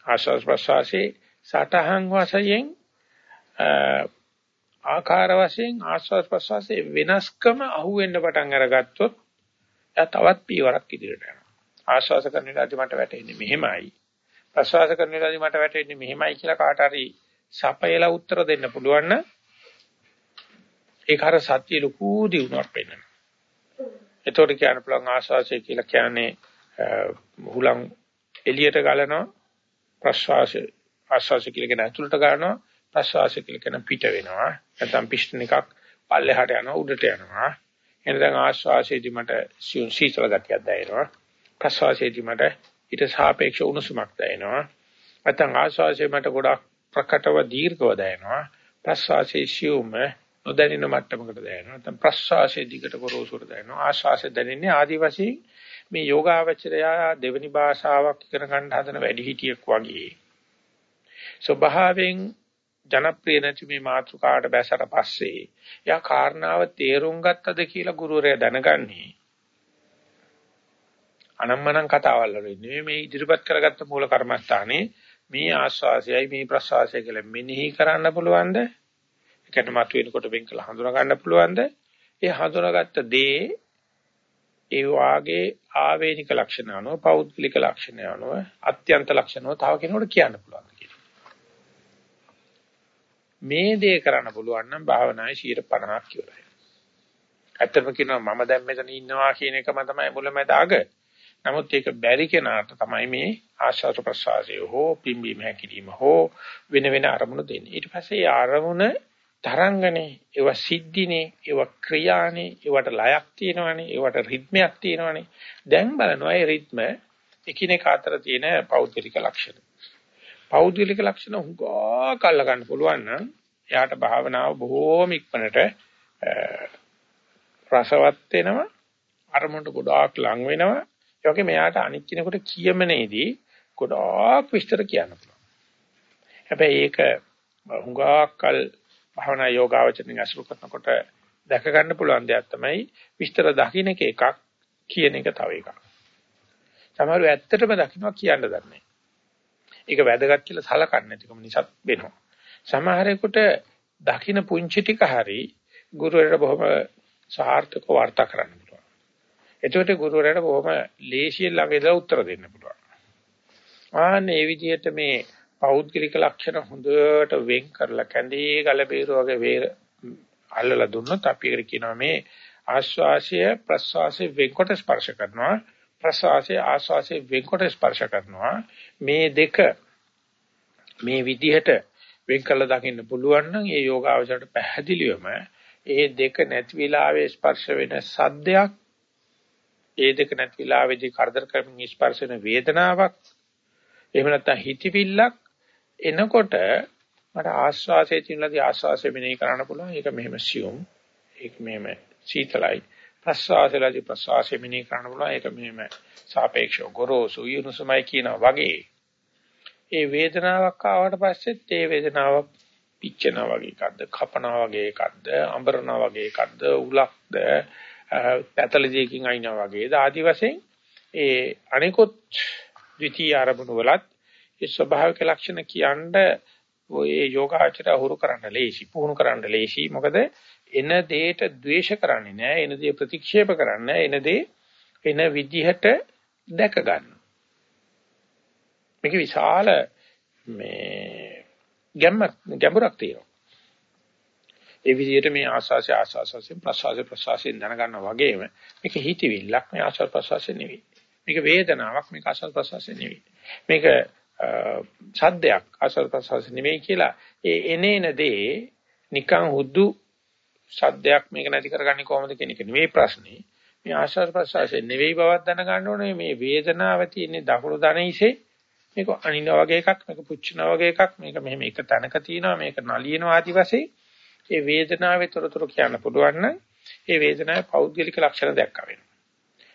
ආස්වාස් ප්‍රසවාසයේ සටහන් වශයෙන් ආකාර වශයෙන් ආස්වාස් ප්‍රසවාසයේ වෙනස්කම අහුවෙන්න පටන් අරගත්තොත් එයා තවත් පියවරක් ඉදිරියට යනවා. ආශ්වාස කරන වෙලාවදී මට වැටෙන්නේ මෙහෙමයි. ප්‍රසවාස කරන වෙලාවදී මට වැටෙන්නේ මෙහෙමයි කියලා කාට හරි සපයලා උත්තර දෙන්න පුළුවන් නම් ඒක අර සත්‍ය ලකු දිනුවක් වෙනවා. එතකොට කියන්න පුළුවන් ආශාසය කියලා කියන්නේ හුලං එළියට ගලනවා ප්‍රශ්වාසය ආශ්වාසය කියලා කියන ඇතුළට ගන්නවා ප්‍රශ්වාසය කියලා කියන පිට වෙනවා නැත්නම් පිස්ටන් එකක් පල්ලෙහාට යනවා උඩට යනවා එහෙනම් ආශ්වාසයේදී මට සීතල ගතියක් දැනෙනවා ප්‍රශ්වාසයේදී මට ඊට සාපේක්ෂ උණුසුමක් දැනෙනවා. නැත්නම් ආශ්වාසයේ මට ගොඩක් ප්‍රකටව දීර්ඝව දැනෙනවා. ප්‍රශ්වාසයේ සියුම නොදැනෙන මට්ටමකට දැනෙනවා. නැත්නම් ප්‍රශ්වාසයේ දිගට ගොරෝසුට දැනෙනවා. ආශ්වාසයේ දැනෙන්නේ ආදි වශයෙන් මේ යෝගාවචරය දෙවනි භාෂාවක් ඉගෙන ගන්න හදන වැඩිහිටියෙක් වගේ. ස්වභාවයෙන් ජනප්‍රිය නැති මේ මාතෘකාවට බැසට පස්සේ යා කාරණාව තේරුම් ගත්තද කියලා ගුරුවරයා දැනගන්නේ අනම්මනම් කතාවල් වල නෙවෙයි මේ ඉදිරිපත් කරගත්ත මූල කර්මස්ථානේ මේ ආස්වාසයයි මේ ප්‍රසවාසය කියලා මෙනෙහි කරන්න පුළුවන්ද ඒකට මතුවෙනකොට වෙන් කළ හඳුනා ගන්න පුළුවන්ද ඒ හඳුනාගත්ත දේ ඒ වාගේ ආවේනික ලක්ෂණ අනුව පෞද්ගලික ලක්ෂණ අනුව අත්‍යන්ත ලක්ෂණ අනුව තව කෙනෙකුට කියන්න පුළුවන් මේ දේ කරන්න පුළුවන් නම් භාවනාවේ 50ක් ඉවරයි. ඇත්තම කියනවා මම දැන් මෙතන ඉන්නවා කියන එකම තමයි මුලමෙද අග. නමුත් ඒක බැරි කෙනාට තමයි මේ ආශාස ප්‍රසආසය හෝ පිම්බීම හැකිලිම හෝ වෙන වෙන අරමුණු දෙන්නේ. ඊට පස්සේ අරමුණ තරංගනේ, ඒව සිද්ධිනේ, ඒව ක්‍රියානේ, ඒවට ලයක් තියෙනවනේ, ඒවට රිද්මයක් තියෙනවනේ. දැන් බලනවා ඒ රිද්ම එකිනෙක අතර තියෙන පෞද්ගලික ලක්ෂණ. පෞද්ගලික ලක්ෂණ හුඟා කල්ල ගන්න පුළුවන් නම් එයාට භාවනාව බොහෝම ඉක්මනට රසවත් වෙනවා අරමුණට ගොඩාක් ලං වෙනවා ඒ වගේම එයාට අනිත් කෙනෙකුට කියමනේදී ගොඩාක් විස්තර කියන්න පුළුවන් හැබැයි ඒක හුඟා කල් භාවනා යෝගාවචරණය අසුරු කරනකොට දැක ගන්න පුළුවන් දෙයක් තමයි විස්තර දකින්න එකක් කියන එක තව එකක්. සමහරව ඇත්තටම දකින්නවා කියන්න දන්නේ. ඒක වැදගත් කියලා සලකන්නේ නැතිකම නිසා වෙනවා. සමහරෙකුට දකින්න පුංචි ටික හරි ගුරුවරට බොහොම සාර්ථකව වාර්තා කරන්න පුළුවන්. එතකොට ගුරුවරට බොහොම ලේසියෙන් ළඟ ඉඳලා උත්තර දෙන්න පුළුවන්. ආන්නේ මේ විදිහට මේ පෞද්ගලික ලක්ෂණ හොඳට වෙන් කරලා කැඳේ ගල බේරුව වගේ වේර අල්ලලා දුන්නොත් අපි ඒකට කියනවා මේ ආශ්වාසය ප්‍රශ්වාසය වෙන්කොට ස්පර්ශ කරනවා ප්‍රශ්වාසය ආශ්වාසය වෙන්කොට ස්පර්ශ කරනවා මේ දෙක මේ විදිහට වෙන් කළ දකින්න පුළුවන් නම් ඒ යෝගාවචරයට පැහැදිලිවම ඒ දෙක නැති වෙලාවේ ස්පර්ශ වෙන සද්දයක් ඒ දෙක නැති වෙලාවේදී කරදර කරමින් ස්පර්ශ වෙන වේදනාවක් එහෙම නැත්නම් හිතවිල්ලක් එනකොට මට ආස්වාසයේ තියෙනදී ආස්වාසය මෙනෙහි කරන්න පුළුවන්. ඒක මෙහෙම සියුම්. ඒක මෙහෙම සීතලයි. ප්‍රස්වාසයේදී ප්‍රස්වාසය මෙනෙහි කරන්න පුළුවන්. ඒක මෙහෙම සාපේක්ෂව ගොරෝසු යුනුසුමයි කියනවා වගේ. ඒ වේදනාවක් ආවට පස්සෙත් ඒ වේදනාව පිච්චෙනා වගේ එකක්ද, කපනවා වගේ එකක්ද, අඹරනවා වගේ එකක්ද, උලක්ද, පැතලජයකින් අයින්නවා වගේද ආදි වශයෙන් ඒ අනිකොත් ද්විතීයි ආරමුණු වලත් ඒ ස්වභාවික ලක්ෂණ කියනද ඔය යෝගාචර හුරු කරන්න ලේසි පුහුණු කරන්න ලේසි. මොකද එන දෙයට ද්වේෂ කරන්නේ නැහැ එන දේ ප්‍රතික්ෂේප කරන්නේ එන දේ එන විදිහට දැක ගන්න. මේක විශාල මේ ගැම්මක් ගැඹුරක් තියෙනවා. ඒ විදිහට මේ ආස්වාසය ආස්වාසයෙන් ප්‍රසවාසය ප්‍රසවාසයෙන් දැනගන්නා වගේම මේක හිතවිල්ලක් මේ ආස්වාස ප්‍රසවාසය නෙවෙයි. මේක වේදනාවක් මේක ආස්වාස ප්‍රසවාසය නෙවෙයි. මේක සද්දයක් ආසල් ප්‍රසවාස නෙමෙයි කියලා ඒ එනේන දේ නිකන් හුදු සද්දයක් මේක නැති කරගන්නේ කොහොමද කියන එක නෙමෙයි ප්‍රශ්නේ. මේ ආශ්වාස ප්‍රශ්වාසය නෙවෙයි බවක් දැනගන්න ඕනේ. මේ වේදනාව තියෙන්නේ දකුණු දණහිසේ මේක අනින වගේ එකක් මේක පුච්චන වගේ එකක් මේක මෙහෙම එක තැනක තියෙනවා මේක නලියනවා ආදි වශයෙන්. ඒ වේදනාවේ තොරතුරු කියන්න පුළුවන් නම් ඒ වේදනාවේ පෞද්ගලික ලක්ෂණ දැක්ක වෙනවා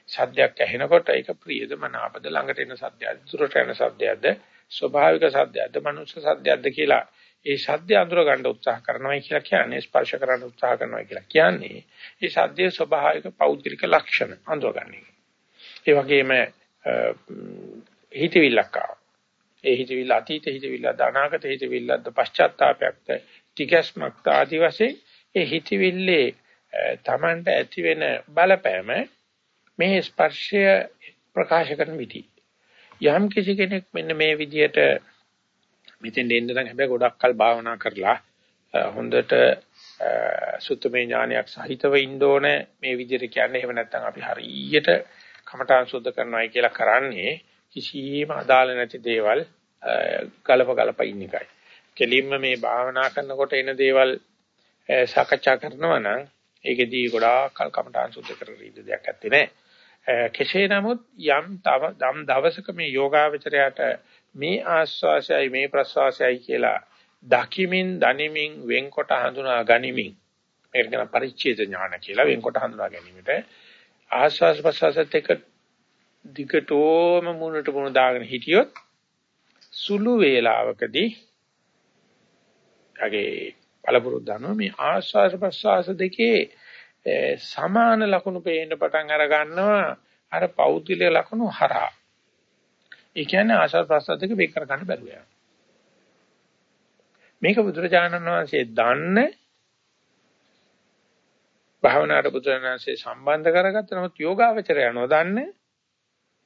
සද්දයක් ඇහෙනකොට ඒක ප්‍රියද මනාපද ළඟට එන සද්දයක්ද දුරට යන සද්දයක්ද ස්වභාවික සද්දයක්ද මනුෂ්‍ය සද්දයක්ද කියලා ඒ සද්දය අඳුර ගන්න උත්සාහ කරනවා කියලා කියන්නේ ස්පර්ශ කරන්න උත්සාහ කරනවා කියලා කියන්නේ ඒ සද්දයේ ස්වභාවික පෞද්ගලික ලක්ෂණ අඳුර ගන්න එක. ඒ වගේම හිතවිල්ලක් ආවා. ඒ හිතවිල්ල අතීත හිතවිල්ල අනාගත හිතවිල්ලද පශ්චාත්තාවයක්ද ටිකස්මක් ආදි වශයෙන් ඒ හිතවිල්ලේ Tamanට ඇති වෙන බලපෑම මේ ස්පර්ශය ප්‍රකාශ කරන විදිහ. යම් කිසි කෙනෙක් මෙන්න මේ විදියට මෙතෙන් දෙන්න නම් හැබැයි ගොඩක් කල් භාවනා කරලා හොඳට සුත්තමේ ඥානයක් සහිතව ඉන්න ඕනේ මේ විදිහට කියන්නේ එහෙම නැත්නම් අපි හරියට කමඨාන් සුද්ධ කරනවායි කියලා කරන්නේ කිසිම අදාළ නැති දේවල් ගලප ගලප ඉන්න එකයි. කෙලින්ම මේ භාවනා කරනකොට එන දේවල් සාකච්ඡා කරනවා නම් ඒකෙදී ගොඩාක් කල් කමඨාන් සුද්ධ කරගෙන ඉන්න දෙයක් නැත්තේ නෑ. කෙසේ නමුත් යම් තම දවසක මේ යෝගාවචරයට මේ ආස්වාසයයි මේ ප්‍රස්වාසයයි කියලා දකිමින් දනිමින් වෙන්කොට හඳුනා ගනිමින් මේකට කියන පරිච්ඡේද ඥාන කියලා වෙන්කොට හඳුනා ගැනීමට ආස්වාස් ප්‍රස්වාසත් එක්ක දිගටම මුණට මුණ දාගෙන හිටියොත් සුළු වේලාවකදී යගේ පළපුරුද්ද අනුව මේ ආස්වාස් ප්‍රස්වාස දෙකේ සමාන ලක්ෂණ පේන්න පටන් අර ගන්නවා අර පෞද්ගලික ලක්ෂණ හරහා. ඒ කියන්නේ ආස්වාස් ප්‍රස්වාස දෙක වෙන් කර ගන්න බැරුව යනවා. මේක බුදුරජාණන් වහන්සේ දන්න භාවනාවට බුදුරජාණන්සේ සම්බන්ධ කරගත්ත නමුත් යෝගාවචරය නොදන්න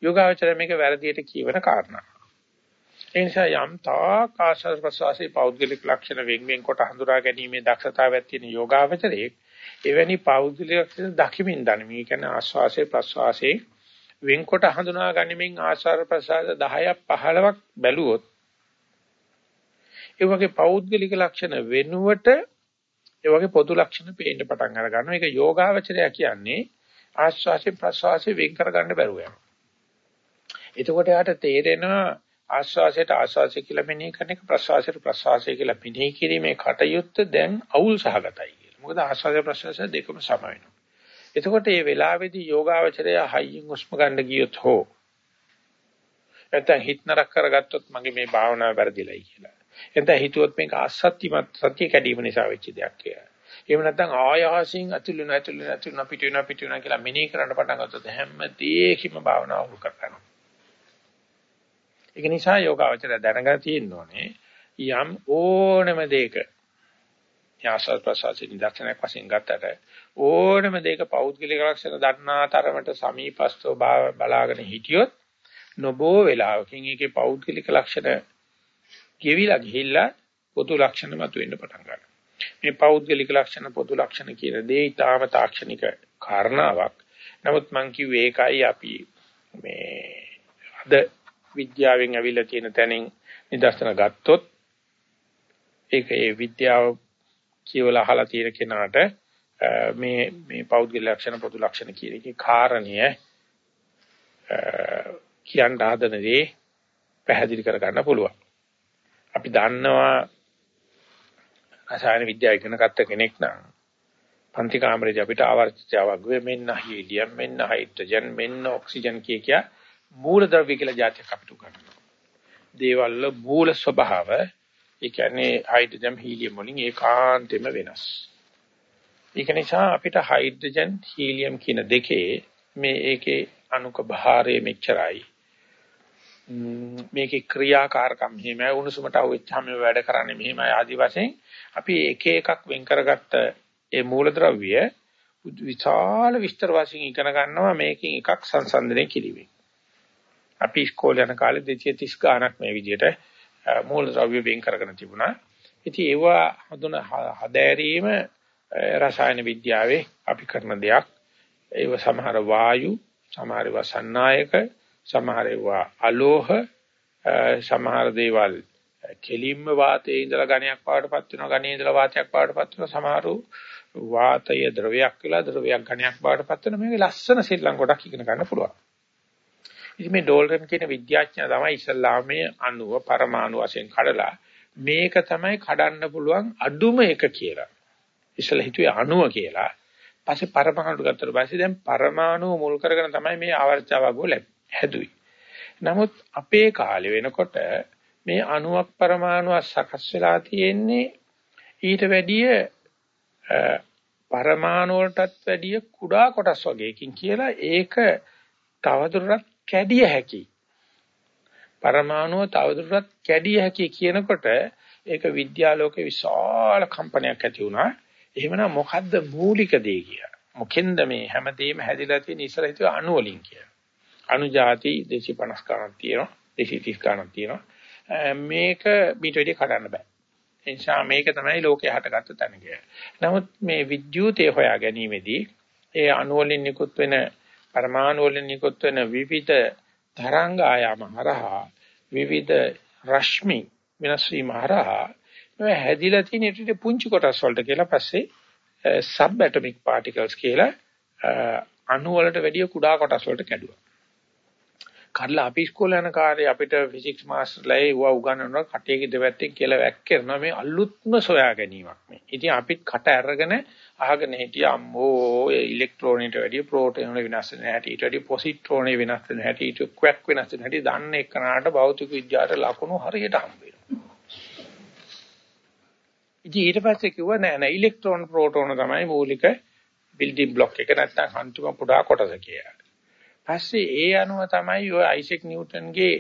යෝගාවචරය මේක වැරදියට කියවන කාරණා. ඒ නිසා යම් තාක් ආශස් ප්‍රසවාසී පෞද්ගලික ලක්ෂණ වෙන් වෙන් කොට හඳුනා ගැනීමේ දක්ෂතාවයක් තියෙන යෝගාවචරයේ එවැනි පෞද්ගලික ලක්ෂණ දකිමින් දන්නේ. මේ කියන්නේ ආශ්වාසයේ ප්‍රශ්වාසයේ වෙන්කොට හඳුනා ගැනීමෙන් ආශ්වාස ප්‍රශ්වාස 10ක් 15ක් බැලුවොත් ඒ වගේ පෞද්ගලික ලක්ෂණ වෙනුවට ඒ වගේ පොදු ලක්ෂණ පේන්න පටන් අර ගන්නවා. ඒක යෝගාවචරය කියන්නේ ආශ්වාසයෙන් ප්‍රශ්වාසයෙන් වෙන් කර ගන්න බැරුව යනවා. එතකොට යාට තේරෙනවා ආශ්වාසයට ආශ්වාසය කියලා මෙනෙහි කරන එක ප්‍රශ්වාසයට ප්‍රශ්වාසය කියලා මෙනෙහි කිරීමේ කටයුත්ත දැන් අවුල් සහගතයි කියලා. මොකද ආශ්වාසය ප්‍රශ්වාසය දෙකම සම වෙනවා. එතකොට මේ වෙලාවේදී යෝගාවචරය හයියෙන් හුස්ම ගන්න ගියොත් හෝ නැත්නම් හිත නරක කරගත්තොත් මගේ මේ භාවනාව වැරදිලයි කියලා. එතන හිතුවොත් මේක අසත්‍යමත් සත්‍ය කැඩීම නිසා වෙච්ච දෙයක් කියලා. එහෙම නැත්නම් ආයාසයෙන් අතුළු නැතුළු නැතුළු පිට වෙනවා පිට වෙනවා කියලා මෙනෙහි කරන්න පටන් ගත්තොත් හැම දෙයකම භාවනාව උල් කරගන්නවා. ඒක නිසා යෝගාවචරය දැනගන්න තියෙන්න ඕනේ යම් ඕනම දෙයක යාසල් ප්‍රසාසි නිදර්ශනයක් වශයෙන් ගත්තට ඕනම දෙයක පෞද්ගලික ලක්ෂණ දන්නා තරමට සමීපස්තව බලාගෙන හිටියොත් නොබෝ වෙලාවකින් ඒකේ පෞද්ගලික ලක්ෂණ ගෙවිලා ගිහිල්ලා පොදු ලක්ෂණ මතුවෙන්න පටන් ගන්නවා. මේ පෞද්ගලික ලක්ෂණ පොදු ලක්ෂණ කියන දේ ඊටාම තාක්ෂණික කාරණාවක්. නමුත් මම කිව්වේ ඒකයි අපි මේ අද විද්‍යාවෙන් අවිලා තියෙන තැනින් නිදර්ශන ගත්තොත් ඒක ඒ විද්‍යාව කියවලා අහලා තියෙන කෙනාට මේ මේ පෞද්ගලික ලක්ෂණ පොදු ලක්ෂණ කියන එකේ කාරණය කියන්න හදන දේ පැහැදිලි කර ගන්න පුළුවන්. අපි දන්නවා රසායන විද්‍යාව ඉගෙන ගත්ත කෙනෙක් නම් පන්ති කාමරේදී අපිට ආවර්තිතාවක් වේ මෙන්න හීලියම් මෙන්න හයිඩ්‍රජන් මෙන්න ඔක්සිජන් කිය කිය මූල ද්‍රව්‍ය කියලා જાතියක් අපිට උගන්වනවා. දේවල් වල මූල ස්වභාව ඒ කියන්නේ හයිඩ්‍රජන් හීලියම් වලින් ඒකාන්තෙම වෙනස්. ඒක නිසා අපිට හයිඩ්‍රජන් හීලියම් කියන දෙකේ මේ ඒකේ අණුක භාරය මෙච්චරයි මේකේ ක්‍රියාකාරකම් මෙහෙමයි උණුසුමට අවුච්චාම වැඩ කරන්නේ මෙහෙමයි ආදි වශයෙන් අපි එක එකක් වෙන් කරගත්ත ඒ මූලද්‍රව්‍ය විශාල විස්තර වශයෙන් ඉගෙන ගන්නවා මේකෙන් එකක් සංසන්දනය කිරීමෙන්. අපි ඉස්කෝලේ යන කාලේ 230 ගාණක් මේ විදිහට මූලද්‍රව්‍ය වෙන් කරගෙන තිබුණා. ඉතින් ඒවා හඳුන හදෑරීම රසායන විද්‍යාවේ අපි කරන දෙයක්. ඒව සමහර වායු, සමහර ඒවා සන්නායක, සමහර ඒවා අලෝහ සමහර දේවල් කෙලින්ම වාතයේ ඉඳලා ඝණයක් පාටපත් වෙනවා ඝණයේ ඉඳලා වාතයක් පාටපත් වෙනවා සමහරු වාතය ද්‍රවයක් කියලා ද්‍රවයක් ඝණයක් පාටපත් වෙනවා මේකේ ලස්සන සෙල්ලම් ගොඩක් ඉගෙන ගන්න පුළුවන් ඉතින් මේ ඩෝල්ටන් කියන විද්‍යාඥයා තමයි ඉස්ලාමයේ අණුව පරමාණු වශයෙන් කඩලා මේක තමයි කඩන්න පුළුවන් අඩුම එක කියලා ඉස්සෙල්ලා හිතුවේ අණුව කියලා පස්සේ පරමාණු ගත්තට පස්සේ දැන් පරමාණු මුල් කරගෙන තමයි මේ ආවර්තතාව ගොල්ලේ හැදුවේ. නමුත් අපේ කාලේ වෙනකොට මේ අණුවක් පරමාණුවක් සකස් වෙලා තියෙන්නේ ඊට වැඩිය පරමාණු වලටත් වැඩිය කුඩා කොටස් වගේකින් කියලා ඒක තවදුරටත් කැඩිය හැකි. පරමාණුව තවදුරටත් කැඩිය හැකි කියනකොට ඒක විද්‍යාලෝකේ විශාල කම්පනයක් ඇති වුණා. එහෙමනම් මොකද්ද මූලික දේ කියලා? මොකෙන්ද මේ හැමදේම හැදිලා තියෙන ඉස්සර හිතුව අණු වලින් කියලා. අණු જાති 250 ගණන් තියෙනවා. 230 ගණන් තියෙනවා. මේක මීට වැඩි කඩන්න බෑ. ඒ නිසා මේක තමයි ලෝකේ හටගත්ත තැන නමුත් මේ විද්‍යුතය හොයා ගැනීමේදී ඒ අණු වලින් නිකුත් වෙන පරමාණු වලින් නිකුත් වෙන විවිධ තරංග ආයාම හරහා විවිධ රශ්මි වෙනස් වීම හරහා මේ හැදිලා තියෙන ඊට පුංචි කොටස් වලට කියලා පස්සේ සබ් ඇටොමික් පාටිකල්ස් කියලා අණු වලට වැඩිය කුඩා කොටස් වලට කැඩුවා. කඩලා අපි ඉස්කෝලේ යන කාර්යය අපිට ෆිසික්ස් මාස්ටර්ලා ඒවා උගන්වනවා කටේක දෙපැත්තෙන් කියලා වැක් කරනවා මේ අලුත්ම සොයා ගැනීමක් මේ. ඉතින් අපිත් කට අරගෙන අහගෙන හිටිය අම්මෝ ඒ ඉලෙක්ට්‍රෝනීට වැඩිය ප්‍රෝටෝන වෙනස් වෙන හැටි ඊට වැඩිය පොසිට්‍රෝනේ වෙනස් වෙන හැටි ඊට ක්වැක් වෙනස් වෙන හැටි දන්න එක්කනට භෞතික විද්‍යාවට ලකුණු හරියට හම්බ වෙනවා. ඉතින් ඊට පස්සේ කිව්වා නෑ නෑ ඉලෙක්ට්‍රෝන ප්‍රෝටෝන තමයි මූලික බිල්ඩින් බ්ලොක් එක නැත්නම් අන්තිම පුඩා කොටස කියලා. පස්සේ ඒ අනුව තමයි ඔය අයිසෙක් නිව්ටන්ගේ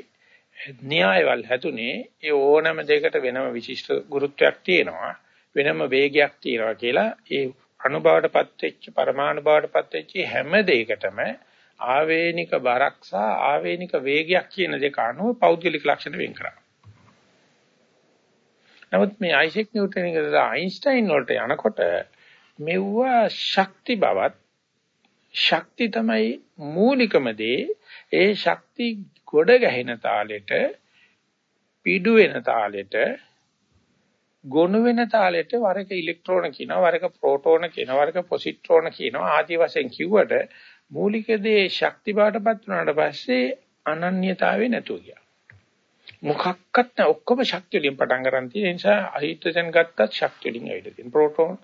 න්‍යායවල හැදුනේ ඒ ඕනම දෙයකට වෙනම විශිෂ්ට ගුරුත්වයක් තියෙනවා වෙනම වේගයක් තියෙනවා කියලා ඒ අණුබවටපත් වෙච්ච පරමාණු බවටපත් වෙච්ච හැම දෙයකටම ආවේනික බරක් සහ ආවේනික වේගයක් කියන දෙක අනුව පෞද්ගලික ලක්ෂණ වෙන් කරා. නමුත් මේ අයිසෙක් නිව්ටන් එකද අයින්ස්ටයින් වලට යනකොට මෙවුවා ශක්ති බවත් ශක්ති තමයි මූලිකම දේ. ඒ ශක්ති ගොඩ ගැහෙන තාලෙට පිඩු වෙන තාලෙට ගොනු වෙන තාලෙට වරක ඉලෙක්ට්‍රෝන කියනවා වරක ප්‍රෝටෝන කියනවා වරක පොසිට්‍රෝන කියනවා ආදී වශයෙන් කිව්වට මූලික දේ ශක්ති බාටපත් වුණාට පස්සේ අනන්‍යතාවය නැතුව ගියා. මොකක්වත් නැ ඔක්කොම ශක්තිය වලින් පටන් ගන්න තියෙන නිසා හයිඩ්‍රජන් ගත්තත් ශක්තිය වලින් ඇවිල්ලා තියෙන. ප්‍රෝටෝන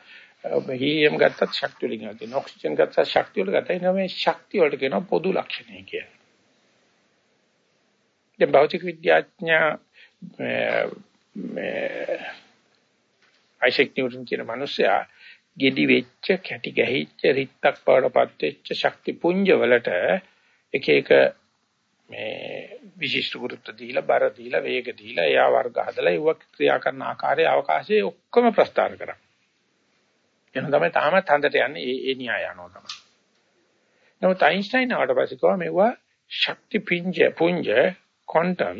හීලියම් ගත්තත් ශක්තිය වලින් ගන්න තියෙනවා. ඔක්සිජන් ගත්තත් ශක්තිය වල ගතයි නම මේ ශක්තිය වලට කියනවා පොදු ලක්ෂණය කියලා. දැන් භෞතික විද්‍යාඥයා මේ අයිසෙක් නිව්ටන් කියන මිනිසයා gedi වෙච්ච කැටි ගැහිච්ච රිත්තක් වඩපත් වෙච්ච ශක්ති පුංජ වලට එක එක මේ විශිෂ්ට ගුරුත්ව දීලා බර දීලා වේග දීලා එයා වර්ග හදලා ඒව ක්‍රියා කරන ආකාරයේ අවකාශයේ ඔක්කොම ප්‍රස්තාර කරා. එන තමයි තාමත් හන්දට යන්නේ ඒ ඒ න්‍යාය අනුව තමයි. නමුත් අයින්ස්ටයින් ආවට පස්සේ කොහොම මෙවුවා ශක්ති පිංජ පුංජ ක්වොන්ටම්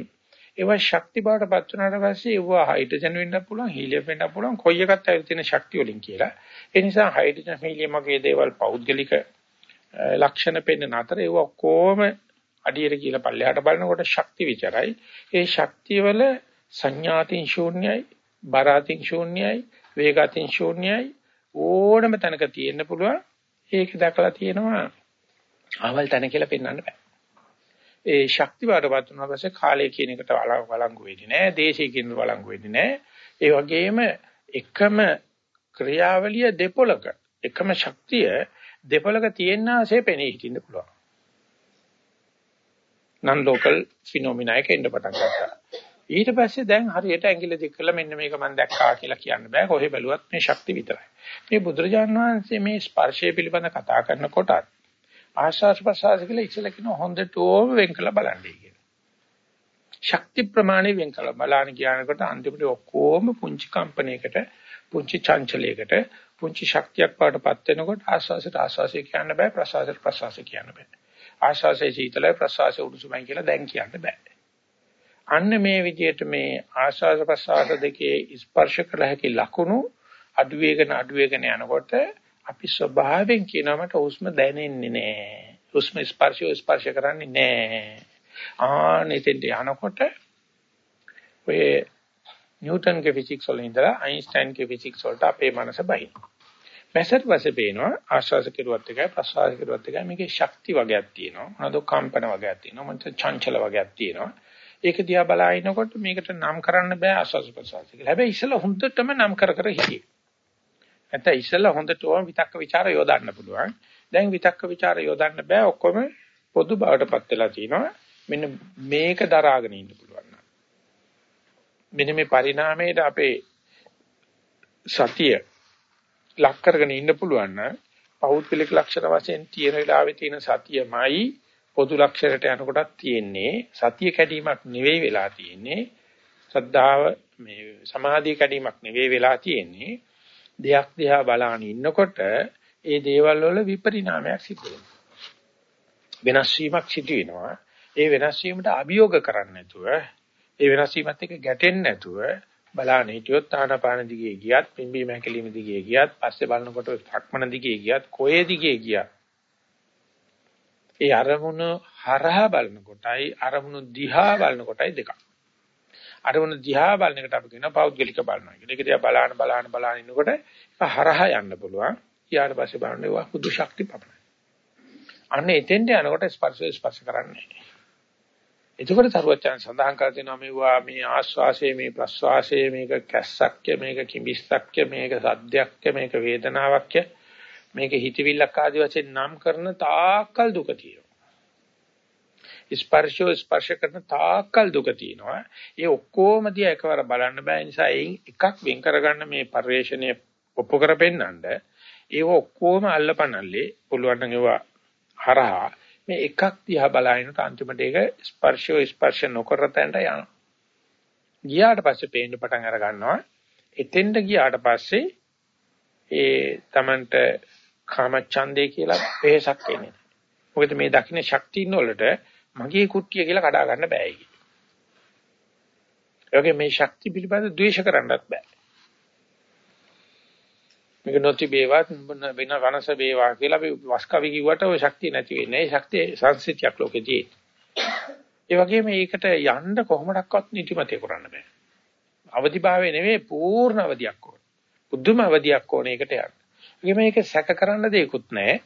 ඒවා ශක්ති බවට පත් වුණාට පස්සේ ඒවා හයිඩ්‍රජන් වෙන්න පුළුවන් හීලියම් වෙන්න පුළුවන් කොයි එකත් ඇවිත් තියෙන ශක්තිය වලින් කියලා. ඒ නිසා හයිඩ්‍රජන් හීලියම් වගේ දේවල් පෞද්ගලික ලක්ෂණ පෙන්න අතර ඒවා කොහොම අඩියට කියලා පල්ලෙහාට බලනකොට ශක්ති විචරයි. ඒ ශක්තිය වල සංඥාතින් ශූන්‍යයි, බරාතින් ශූන්‍යයි, වේගාතින් ශූන්‍යයි, ඕනම තැනක තියෙන්න පුළුවන්. ඒක දැකලා තියෙනවා අවල් තැන කියලා පෙන්වන්න බෑ. ඒ ශක්ති වලටපත් වුණා පස්සේ කාලය කියන එකට වළංගු වෙන්නේ නැහැ, දේශය කියන වළංගු වෙන්නේ නැහැ. ඒ වගේම එකම ක්‍රියාවලිය දෙපොලක එකම ශක්තිය දෙපොලක තියෙනාසේ පෙනී හිටින්න පුළුවන්. non local phenomena එක එන්න පටන් ගත්තා. ඊට පස්සේ දැන් හරියට ඇඟිල්ල දික් කරලා මෙන්න මේක මම දැක්කා කියලා කියන්න බෑ කොහෙ බැලුවත් මේ ශක්ති විතරයි. මේ බුදුරජාන් වහන්සේ මේ ස්පර්ශය පිළිබඳ කතා කරනකොට ආශාස් ප්‍රසාස කියලා ඉස්සෙල්ලා කියන හොඳට ඕම වෙන් කළ බලන්නේ කියලා. ශක්ති ප්‍රමාණය වෙන් කළ බලන්න කියනකොට අන්තිමට ඔක්කොම පුංචි කම්පණයකට පුංචි චංචලයකට පුංචි ශක්තියක් පාටපත් වෙනකොට ආශාසයට ආශාසය කියන්න බෑ ප්‍රසාසයට ප්‍රසාසය කියන්න බෑ. ආශාසයේ සීතලයි ප්‍රසාසයේ උණුසුමයි කියලා දැන් කියන්න බෑ. අන්න මේ විදිහට මේ ආශාස ප්‍රසආස දෙකේ ස්පර්ශ කළ හැකි ලකුණු අඩු වේගන අඩු වේගන යනකොට අපි ස්වභාවයෙන් කියනමට හුස්ම දැනෙන්නේ නැහැ. හුස්ම ස්පර්ශය ස්පර්ශ කරන්නේ නැහැ. ආනෙතෙන්ට යනකොට ඔය නිව්ටන්ගේ ෆිසික්ස් වල ඉඳලා අයින්ස්ටයින්ගේ ෆිසික්ස් වලට අපේ මනස බහින. මැසර් පස්සේ පේනවා ආශ්වාස කෙරුවත් එකයි ප්‍රශ්වාස කෙරුවත් එකයි මේකේ ශක්ති වගේක් තියෙනවා. මොනවද කම්පන වගේක් තියෙනවා. මොකද චංචල වගේක් තියෙනවා. ඒක දිහා බලා ඉනකොට මේකට නම් කරන්න බෑ ආස්වාද ප්‍රසවාස කියලා. හැබැයි ඉස්සලා හොඳටම නම් කර කර හිටියේ. නැත්නම් ඉස්සලා හොඳටම විතක්ක ਵਿਚාර යොදන්න පුළුවන්. දැන් විතක්ක ਵਿਚාර යොදන්න බෑ ඔක්කොම පොදු බවටපත් වෙලා තිනවා. මෙන්න මේක දරාගෙන ඉන්න පුළුවන්. මෙන්න මේ පරිණාමයේද අපේ සතිය ලක් කරගෙන ඉන්න පුළුවන් නම් පෞද්ගලික ලක්ෂණ වශයෙන් තියෙන වෙලාවේ තියෙන සතියමයි පොදු ලක්ෂණයට යනකොටත් තියෙන්නේ සතිය කැඩීමක් නෙවෙයි වෙලා තියෙන්නේ. සද්ධාව මේ සමාධිය කැඩීමක් නෙවෙයි වෙලා තියෙන්නේ. දෙයක් දිහා බලාගෙන ඉන්නකොට ඒ දේවල් වල විපරිණාමයක් සිදු වෙනවා. වෙනස් වීමක් සිදු වෙනවා. ඒ වෙනස් වීමට අභියෝග කරන්නේ නැතුව ඒ වෙනස් වීමත් එක්ක ගැටෙන්නේ නැතුව බලාන හිටියොත් ආනාපාන දිගේ ගියත් පිම්බීම හැකලීම දිගේ ගියත් පස්සේ බලනකොට සක්මන දිගේ ගියත් කොයේ දිගේ ගියත් ඒ අරමුණ හරහා බලන කොටයි අරමුණු දිහා බලන කොටයි දෙකක්. අරමුණු දිහා බලන එකට අපි කියනවා පෞද්ගලික බලනවා කියලා. ඒක දිහා බලාන බලාන බලාන ඉන්නකොට ඒක හරහා යන්න පුළුවන්. ඊට පස්සේ බලන්නේ වා බුදු ශක්ති පමණයි. අන්න එතෙන්ට යනකොට ස්පර්ශ ස්පර්ශ කරන්නේ. එතකොට සරුවචන සඳහන් කර දෙනවා මේවා මේ ආස්වාසය මේ ප්‍රස්වාසය මේක කැස්සක්ය මේක කිඹිස්සක්ය මේක සද්දයක්ය මේක වේදනාවක්ය මේක හිතවිල්ලක් ආදි වශයෙන් නම් කරන තාකල් දුක තියෙනවා. ස්පර්ශෝ ස්පර්ශ කරන තාකල් දුක තියෙනවා. ඒ ඔක්කොම දිහා එකවර බලන්න බෑ නිසා එයින් එකක් වෙන් කරගන්න මේ පරිශ්‍රණය ඔප්පු කරපෙන්නඳ ඒව ඔක්කොම අල්ලපනල්ලේ පුළුවන් නම් ඒවා හරහා මේ එකක් දිහා බලනකොට අන්තිමට ඒක ස්පර්ශෝ ස්පර්ශ නොකර තැනට යනවා. ගියාට පස්සේ පේන්න පටන් අර ගන්නවා. එතෙන්ට ගියාට පස්සේ ඒ Tamanට කාම ඡන්දේ කියලා වෙහසක් එන්නේ. මොකද මේ දකින්න ශක්තියින් වලට මගේ කුට්ටිය කියලා කඩා ගන්න බෑ ඒක. ඒ වගේ මේ ශක්ති පිළිබඳ ද්වේෂ කරන්නත් බෑ. මේක නොති බේවත් වෙන වනස බේවා කියලා අපි වස්කවි කිව්වට ওই ශක්තිය නැති වෙන්නේ. ඒ ශක්තිය සංසිතියක් ලෝකෙදී. ඒ වගේම මේකට යන්න කොහොමඩක්වත් නිතිමතේ කරන්න බෑ. අවදිභාවය නෙවෙයි පූර්ණ අවදියක් ඕන. බුද්ධම අවදියක් ඕන ඒකට යන්න. ඒකම මේක සැක කරන්න දෙයක්වත් නැහැ.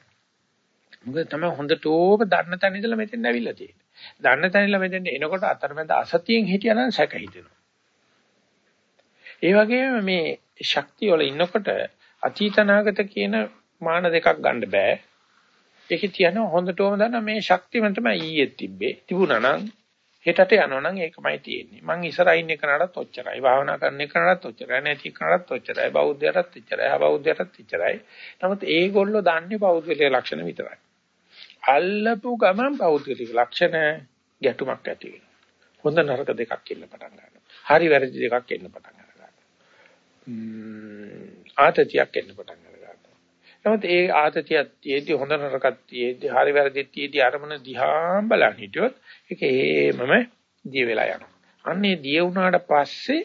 මොකද තමයි හොඳටම දන්න තැන ඉඳලා මෙතෙන් ඇවිල්ලා තියෙන්නේ. දන්න තැන ඉඳලා මෙතෙන් එනකොට අතරමැද අසතියෙන් හිටියනම් සැක හිතෙනවා. ඒ වගේම මේ ශක්තිය වල ඉන්නකොට අතීතනාගත කියන මාන දෙකක් ගන්න බෑ. ඒකේ තියෙන හොඳටම දන්න මේ ශක්තියම තමයි ඊයේ තිබ්බේ. තිබුණා නම් හෙටට යනවා නම් ඒකමයි තියෙන්නේ. මං ඉස්සරහින් එකනටත් ඔච්චරයි. භාවනා කරන එකනටත් ඔච්චරයි. නැති එකනටත් ඔච්චරයි. බෞද්ධයටත් ඔච්චරයි. අබෞද්ධයටත් ඔච්චරයි. නමුත් ඒගොල්ලෝ දන්නේ පෞද්ගලික ලක්ෂණ විතරයි. අල්ලපු ගමන් පෞද්ගලික ලක්ෂණ ගැටුමක් ඇති වෙනවා. හොඳ නරක දෙකක් ඉන්න පටන් ගන්නවා. හරි වැරදි දෙකක් එන්න පටන් ගන්නවා. ආතතියක් එන්න පටන් ගන්නවා. නමුත් ඒ ආතතිය තියේදී හොඳ නරකක් තියේදී හරි වැරදි තියේදී අරමුණ දිහා බලන් හිටියොත් ඒක හේමම දිය වෙලා යනවා. අන්නේ දිය වුණාට පස්සේ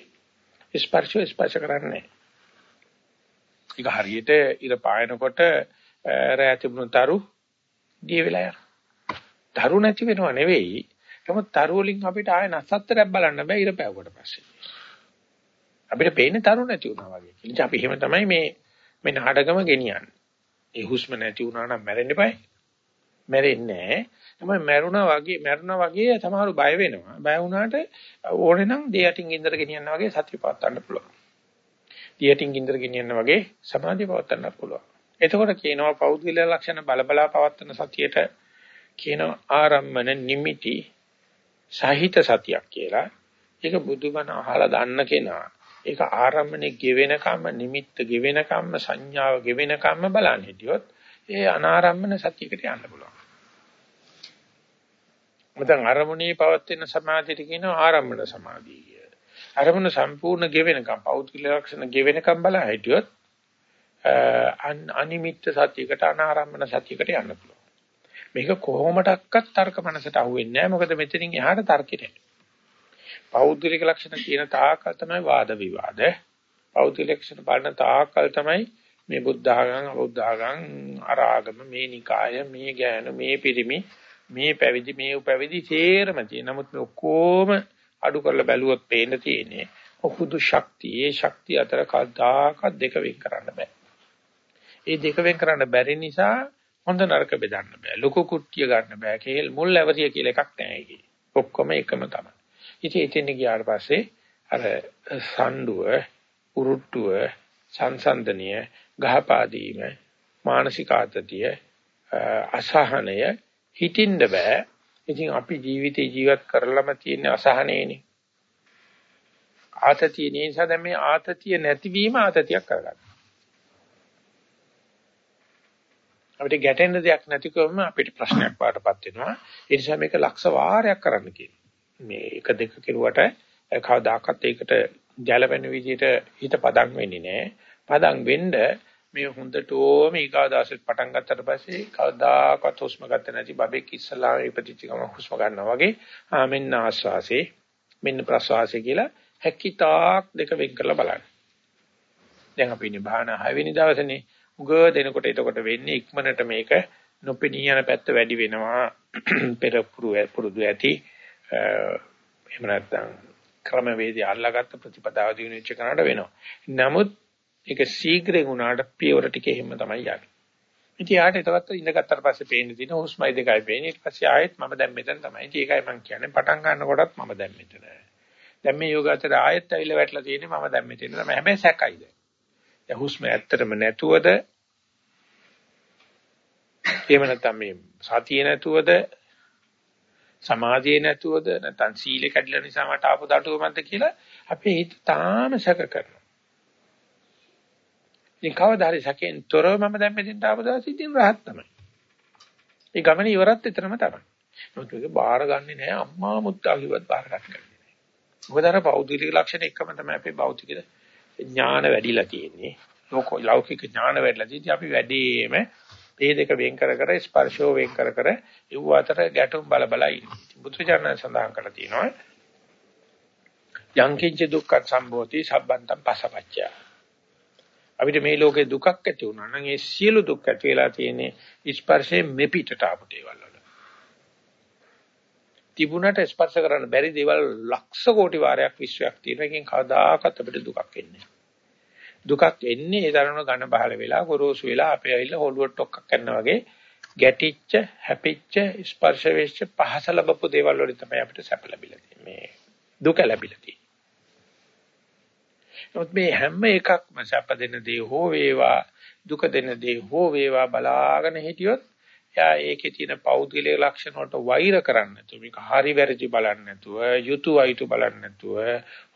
ස්පර්ශය ස්පර්ශ කරන්නේ ඒක හරියට ඉර පායනකොට රැ තිබුණු තරු දිය වෙලා යනවා. තරු නැති වෙනව නෙවෙයි. නමුත් තරු වලින් අපිට ආය නසත්තරයක් බලන්න බෑ ඉර පෑවුවට පස්සේ. අපිට පේන්නේ තරු නැති වුණා වගේ. ඉතින් අපි එහෙම තමයි මේ මේ නාටකම ගෙනියන්නේ. ඒ හුස්ම නැති වුණා නම් මැරෙන්න eBay. මැරෙන්නේ නැහැ. තමයි මැරුණා වගේ මැරුණා වගේ සමහරව බය වෙනවා. බය වුණාට ඕනේ නම් දෙයටින් ඉන්දර ගෙනියන්න වගේ සතිය පවත් ගන්න පුළුවන්. දෙයටින් ඉන්දර ගෙනියන්න වගේ සමාධිය පවත් ගන්න පුළුවන්. එතකොට කියනවා පෞද්ගල ලක්ෂණ බලබලා පවත්තන සතියට කියනවා ආරම්මන නිමිති සහිත සතියක් කියලා. ඒක බුදුබණ අහලා දන්න කෙනා ඒක ආරම්මනේ ගෙවෙන කම්ම නිමිත්ත ගෙවෙන කම්ම සංඥාව ගෙවෙන කම්ම බලන්න හිටියොත් ඒ අනාරම්මන සතියකට යන්න පුළුවන්. මතන් අරමුණේ පවත්වන සමාධියට කියනවා ආරම්මන සමාධිය කිය. අරමුණ සම්පූර්ණ ගෙවෙනකම් පෞද්ගලික ලක්ෂණ ගෙවෙනකම් බලා හිටියොත් අනිමිත්ත සතියකට අනාරම්මන සතියකට යන්න පුළුවන්. මේක කොහොමඩක්වත් තර්ක මනසට අහුවෙන්නේ නැහැ. මොකද මෙතනින් එහාට තර්කෙට. පෞද්ගලික ලක්ෂණ කියන තාකල් තමයි වාද විවාද. පෞද්ගලික ලක්ෂණ බලන තාකල් තමයි මේ බුද්ධ ආගම් අබුද්ධ ආගම් අරාගම මේ නිකාය මේ ගෑනු මේ පිරිමි මේ පැවිදි මේ උපැවිදි තේරම තියෙන. නමුත් මේ ඔක්කොම අඩු කරලා බැලුවොත් පේන්න තියෙන්නේ ඔහුදු ශක්තිය. ඒ ශක්තිය අතර කවදාකවත් දෙක වෙන් කරන්න බෑ. ඒ දෙක වෙන් කරන්න බැරි නිසා හොඳ නරක බෙදන්න බෑ. ලොකු කුට්ටිය ගන්න බෑ. කේල් මුල් ඇවරිය කියලා එකක් නැහැ ඒකේ. ඔක්කොම එකම තමයි. ඉතින් එතෙන් ගියාට පස්සේ අර සම්ඩුව, උරුට්ටුව, සංසන්දනීය, ගහපාදීම, මානසික ආතතිය, අසහනය හිතින්ද බෑ. ඉතින් අපි ජීවිතේ ජීවත් කරලම තියෙන අසහනේනේ. ආතතිය නිසා දැන් මේ ආතතිය නැතිවීම ආතතියක් කරගන්න. අපිට ගැටෙන්න දෙයක් නැතිකම අපිට ප්‍රශ්නයක් වඩපත් වෙනවා. ඒ නිසා මේක ලක්ෂ වාරයක් කරන්න කියනවා. මේ එක දෙක කෙරුවට කවදාකවත් ඒකට ගැළපෙන විදිහට හිත පදම් වෙන්නේ නැහැ. පදම් වෙන්න මේ හොඳටම ඊකාදාසෙත් පටන් ගත්තට පස්සේ කවදාකවත් හුස්ම ගන්න නැති බබෙක් ඉස්සලාම ඉපදිච්ච ගම හුස්ම ගන්නවා වගේ ආ මෙන්න ආස්වාසේ මෙන්න ප්‍රස්වාසය කියලා හැකිතාක් දෙක වෙන් කරලා බලන්න. දැන් අපි ඉන්නේ භාවනා 6 වෙනි දවසේනේ. උග දෙනකොට එතකොට වෙන්නේ ඉක්මනට මේක නොපෙනී යන පැත්ත වැඩි වෙනවා. පෙර පුරුදු ඇති එහෙම නැත්නම් ක්‍රමවේදී අල්ලාගත්ත ප්‍රතිපදාව දිනුච්ච කරනට වෙනවා. නමුත් ඒක ශීඝ්‍රයෙන් උනාට පියවර ටික එහෙම තමයි යන්නේ. ඉතින් ආට එතවත් ඉඳගත්තට පස්සේ පේන්න තියෙන හුස්මයි දෙකයි පේන්නේ. ඊට පස්සේ ආයෙත් මම දැන් මෙතන තමයි. ඉතින් ඒකයි මම කියන්නේ පටන් ගන්නකොටත් මම දැන් මෙතන. දැන් මේ යෝගාචර ආයෙත් ඇවිල්ලා වැටලා තියෙන්නේ මම දැන් මෙතන තමයි. හැබැයි සැකයිද. දැන් හුස්ම ඇත්තටම නැතුවද එහෙම නැත්නම් මේ සතිය නැතුවද සමාධිය නැතුවද නැත්නම් සීලෙ කැඩිලා නිසා මට ආපු දඩුවමක්ද කියලා අපේ හිත තාම සැක කරනවා. ඉතින් කවදා හරි සැකෙන් තොරව මම දැන් මෙතෙන්ට ආපු දවස් ඉතින් rahat තමයි. ඒ ගමන ඉවරත් එතරම් තමයි. මොකද ඒක බාර ගන්නෙ නෑ අම්මා මුත්තා කිව්වත් බාර ගන්නෑ. මොකද අර පෞද්ගලික ලක්ෂණ එකම තමයි අපේ භෞතික ඥාන වැඩිලා තියෙන්නේ. ලෞකික ඥාන වැඩිලා තියෙන්නේ අපි වැඩිම මේ දෙක වෙන් කර කර ස්පර්ශෝ වෙන් කර කර යුව අතර ගැටුම් බල බල ඉන්නේ. බුදුචානන් සඳහන් කරලා තියෙනවා යංකින්ච දුක්ඛ සම්භෝති සබ්බන්තම් පසපච්චය. අපිට මේ ලෝකේ දුකක් ඇති වුණා නම් ඒ සියලු දුක් ඇති වෙලා තියෙන්නේ ස්පර්ශයෙන් මෙපිටට ආපු දේවල් වල. තිබුණට ස්පර්ශ කරන්න බැරි දේවල් ලක්ෂ කෝටි වාරයක් විශ්වයක් තියෙන එකෙන් කවදාකවත් අපිට දුකක් එන්නේ නැහැ. දුකක් එන්නේ ඒ තරම ඝන බහල වෙලා ගොරෝසු වෙලා අපේ ඇවිල්ලා හොළුවට ටොක්ක්ක් කරනවා වගේ ගැටිච්ච හැපිච්ච ස්පර්ශ වෙච්ච පහස ලැබපු දේවල් වලින් තමයි අපිට සැප ලැබිලා තියෙන්නේ. මේ දුක ලැබිලා තියෙන්නේ. මේ හැම එකක්ම සැප දෙන දේ හෝ වේවා දුක දෙන දේ හෝ වේවා බලාගෙන හිටියොත් එයා ඒකේ තියෙන පෞද්ගලික ලක්ෂණ වලට වෛර කරන්නේ නැතුව මේක හරි වැරදි බලන්නේ නැතුව යුතු අයුතු බලන්නේ නැතුව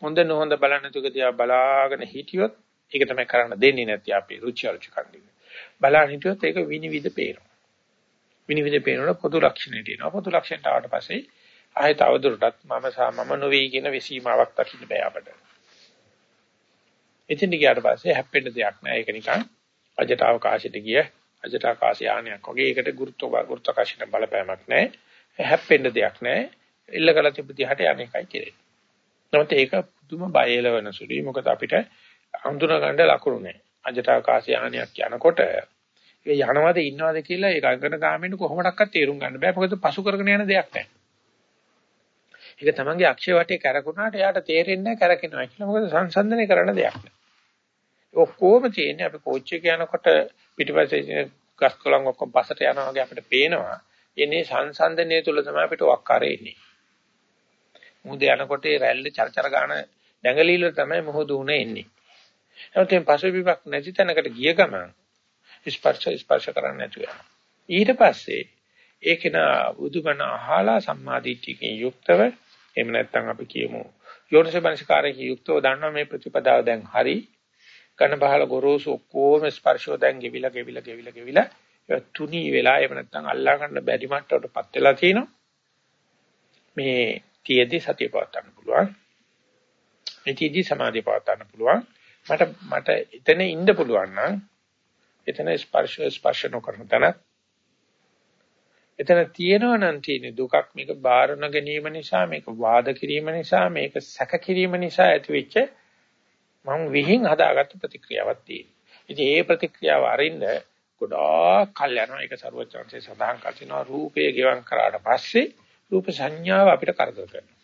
හොඳ නොහොඳ බලන්නේ නැතුව දිහා බලාගෙන හිටියොත් ඒක තමයි කරන්න දෙන්නේ නැති අපේ රුචි අරුචිකම් දෙක. බලන්න හිටියොත් ඒක විනිවිද පේනවා. විනිවිද පේනකොට පොදු ලක්ෂණයට එනවා. පොදු ලක්ෂණයට ආවට පස්සේ ආයෙ තවදුරටත් මම සා මම නොවේ කියන විසීමාවක් දකින්න බෑ අපට. එතෙන් ගියාට පස්සේ හැප්පෙන්න දෙයක් නෑ. ඒක නිකන් අජට අවකාශයට ගිය අජට ආකාශ යානයක් වගේ ඒකට ගුරුත්ව ගුරුත්වාකර්ෂණ බලපෑමක් නෑ. හැප්පෙන්න දෙයක් නෑ. ඉල්ල කළ තිබ්බ දිහාට යන්නේ එකයි කෙරෙන්නේ. නමුත් ඒක පුදුම බය එලවන සුළුයි. මොකද අපිට අඳුන ගන්න ලකුණු නැහැ. අජටාකාශ යානයක් යනකොට ඒ යනවද ඉන්නවද කියලා ඒ ගගන ගාමිනු කොහොමඩක්වත් තේරුම් ගන්න බෑ. මොකද පසු කරගෙන යන දෙයක් නැහැ. ඒක තමන්ගේ අක්ෂය වටේ කරකුණාට එයාට තේරෙන්නේ නැහැ කරකිනවා කියලා. මොකද සංසන්දනය කරන දෙයක් නෑ. ඔක්කොම තියෙන්නේ අපි කෝච් එක යනකොට පිටිපස්සේ ගස් කොළන් ඔක්කොම පස්සට යනවා වගේ අපිට පේනවා. එන්නේ සංසන්දනය තුල තමයි අපිට වක්කාරේ ඉන්නේ. මුහුද යනකොට රැල්ල චරචර ගාන දැඟලිල්ල තමයි මුහුද උනේ එන්නේ. නමුත් මේ පසුබිමක් නැති තැනකට ගිය ගමන් ස්පර්ශ ස්පර්ශ කරන්නේ නැතුව යනවා. ඊට පස්සේ ඒක නා බුදුබණ අහලා සම්මාදිට්ඨියකින් යුක්තව එහෙම නැත්නම් අපි කියමු යෝනිසබංශකාරයෙන් යුක්තව දන්නවා මේ ප්‍රතිපදාව දැන් හරි. කන බහල ගොරෝසු ඔක්කොම ස්පර්ශෝ දැන් ගෙවිලා ගෙවිලා ගෙවිලා ගෙවිලා තුනී වෙලා එහෙම නැත්නම් අල්ලා ගන්න බැරි මට්ටමටපත් වෙලා තිනවා මේ තියේදී සතිය පවත්වා ගන්න පුළුවන්. මේ තියේදී සමාධිය පවත්වා ගන්න පුළුවන්. මට මට එතන ඉන්න පුළුවන් නම් එතන ස්පර්ශ ස්පර්ශ නොකරන තැන එතන තියෙනවා නම් තියෙන දුකක් මේක බාරණ ගැනීම නිසා මේක වාද කිරීම නිසා මේක සැක කිරීම නිසා ඇතිවෙච්ච මම විහිං හදාගත්ත ප්‍රතික්‍රියාවක් තියෙනවා. ඉතින් ඒ ප්‍රතික්‍රියාව අරින්න ගොඩාක් කල් යනවා ඒක ਸਰවචන්සේ සඳහන් කරනවා රූපය ගෙවම් කරාට පස්සේ රූප සංඥාව අපිට කරදර කරනවා.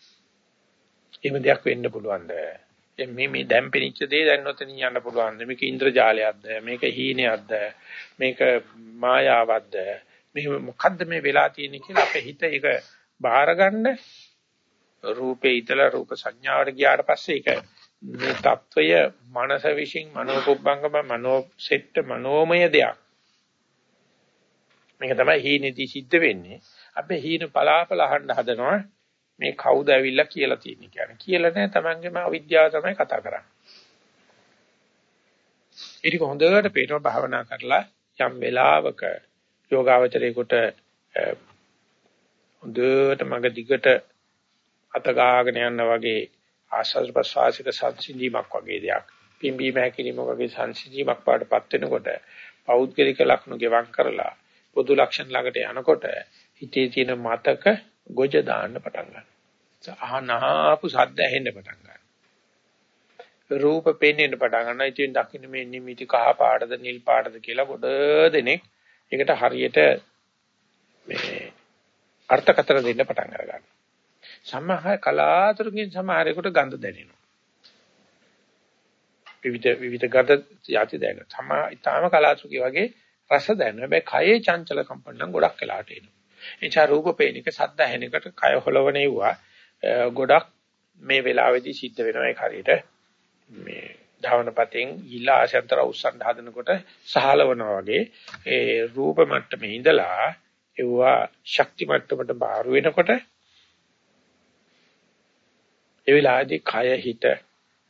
එහෙම දෙයක් වෙන්න පුළුවන්ද? දැන් මේ මේ දැන් පිනිච්ච දේ දැන් නොතනින් යන්න පුළුවන්ද? මේක ඉන්ද්‍රජාලයක්ද? මේක හීනයක්ද? මේක මායාවක්ද? මේ මොකද්ද මේ වෙලා තියෙන්නේ කියලා අපේ හිත ඒක බාරගන්න රූපේ ඉතලා රූප සංඥාවට ගියාට පස්සේ ඒක මේ తত্ত্বය මනස විශ්ින් මනෝපොබ්බංගම මනෝසෙට්ට මනෝමය දෙයක් මේක තමයි හීනෙදී සිද්ධ වෙන්නේ අපේ හීන පලාපල අහන්න හදනවා මේ කවුද ඇවිල්ලා කියලා තියෙන්නේ කියන්නේ. කියලා නැහැ තමන්ගේම අවිද්‍යාව තමයි කතා කරන්නේ. ඒක හොඳට පේනවා භාවනා කරලා යම් වෙලාවක යෝගාවචරයේකට හොඳට මග දිගට අත ගාගෙන යන වගේ ආස්වාද ප්‍රසවාසික සංසිඳීමක් වගේ දෙයක්. පිම්බීම හැකිලිම වගේ සංසිඳීමක් පාඩපත් වෙනකොට පෞද්ගලික ලක්ෂණ ගෙවම් කරලා පොදු ලක්ෂණ ළඟට යනකොට හිතේ තියෙන මතක ගොජ දාන්න පටන් ගන්නවා. අහනාපු සද්ද ඇහෙන්න පටන් ගන්නවා. රූප පෙන්වෙන්න පටන් ගන්නවා. ඉතින් දකින්න මේ නිමිති කහ පාටද නිල් පාටද කියලා ගොඩ දෙනෙක් ඒකට හරියට මේ අර්ථකථන දෙන්න පටන් අරගන්නවා. සමහර කලාතුරකින් සමහරෙකුට ගඳ දැනෙනවා. විවිධ විවිධ ගඳ යටි දැනෙනවා. සමහර ඊටාම කලාතුරකී වගේ රස දැනෙනවා. හැබැයි කයේ චංචල කම්පන නම් ගොඩක් වෙලාට එනවා. එනිසා රූප පේනික සද්ද ඇහෙනකොට කය හොලවණේවා ගොඩක් මේ වෙලාවේදී සිද්ධ වෙනවා ඒක හරියට මේ ධාවනපතෙන් ඊලා ආශන්තර උස්සන් හදනකොට සහලවනවා වගේ ඒ රූප මට්ටමේ ඉඳලා ඒවා ශක්ති මට්ටමට බාරු වෙනකොට ඒ වෙලාවේදී කය හිත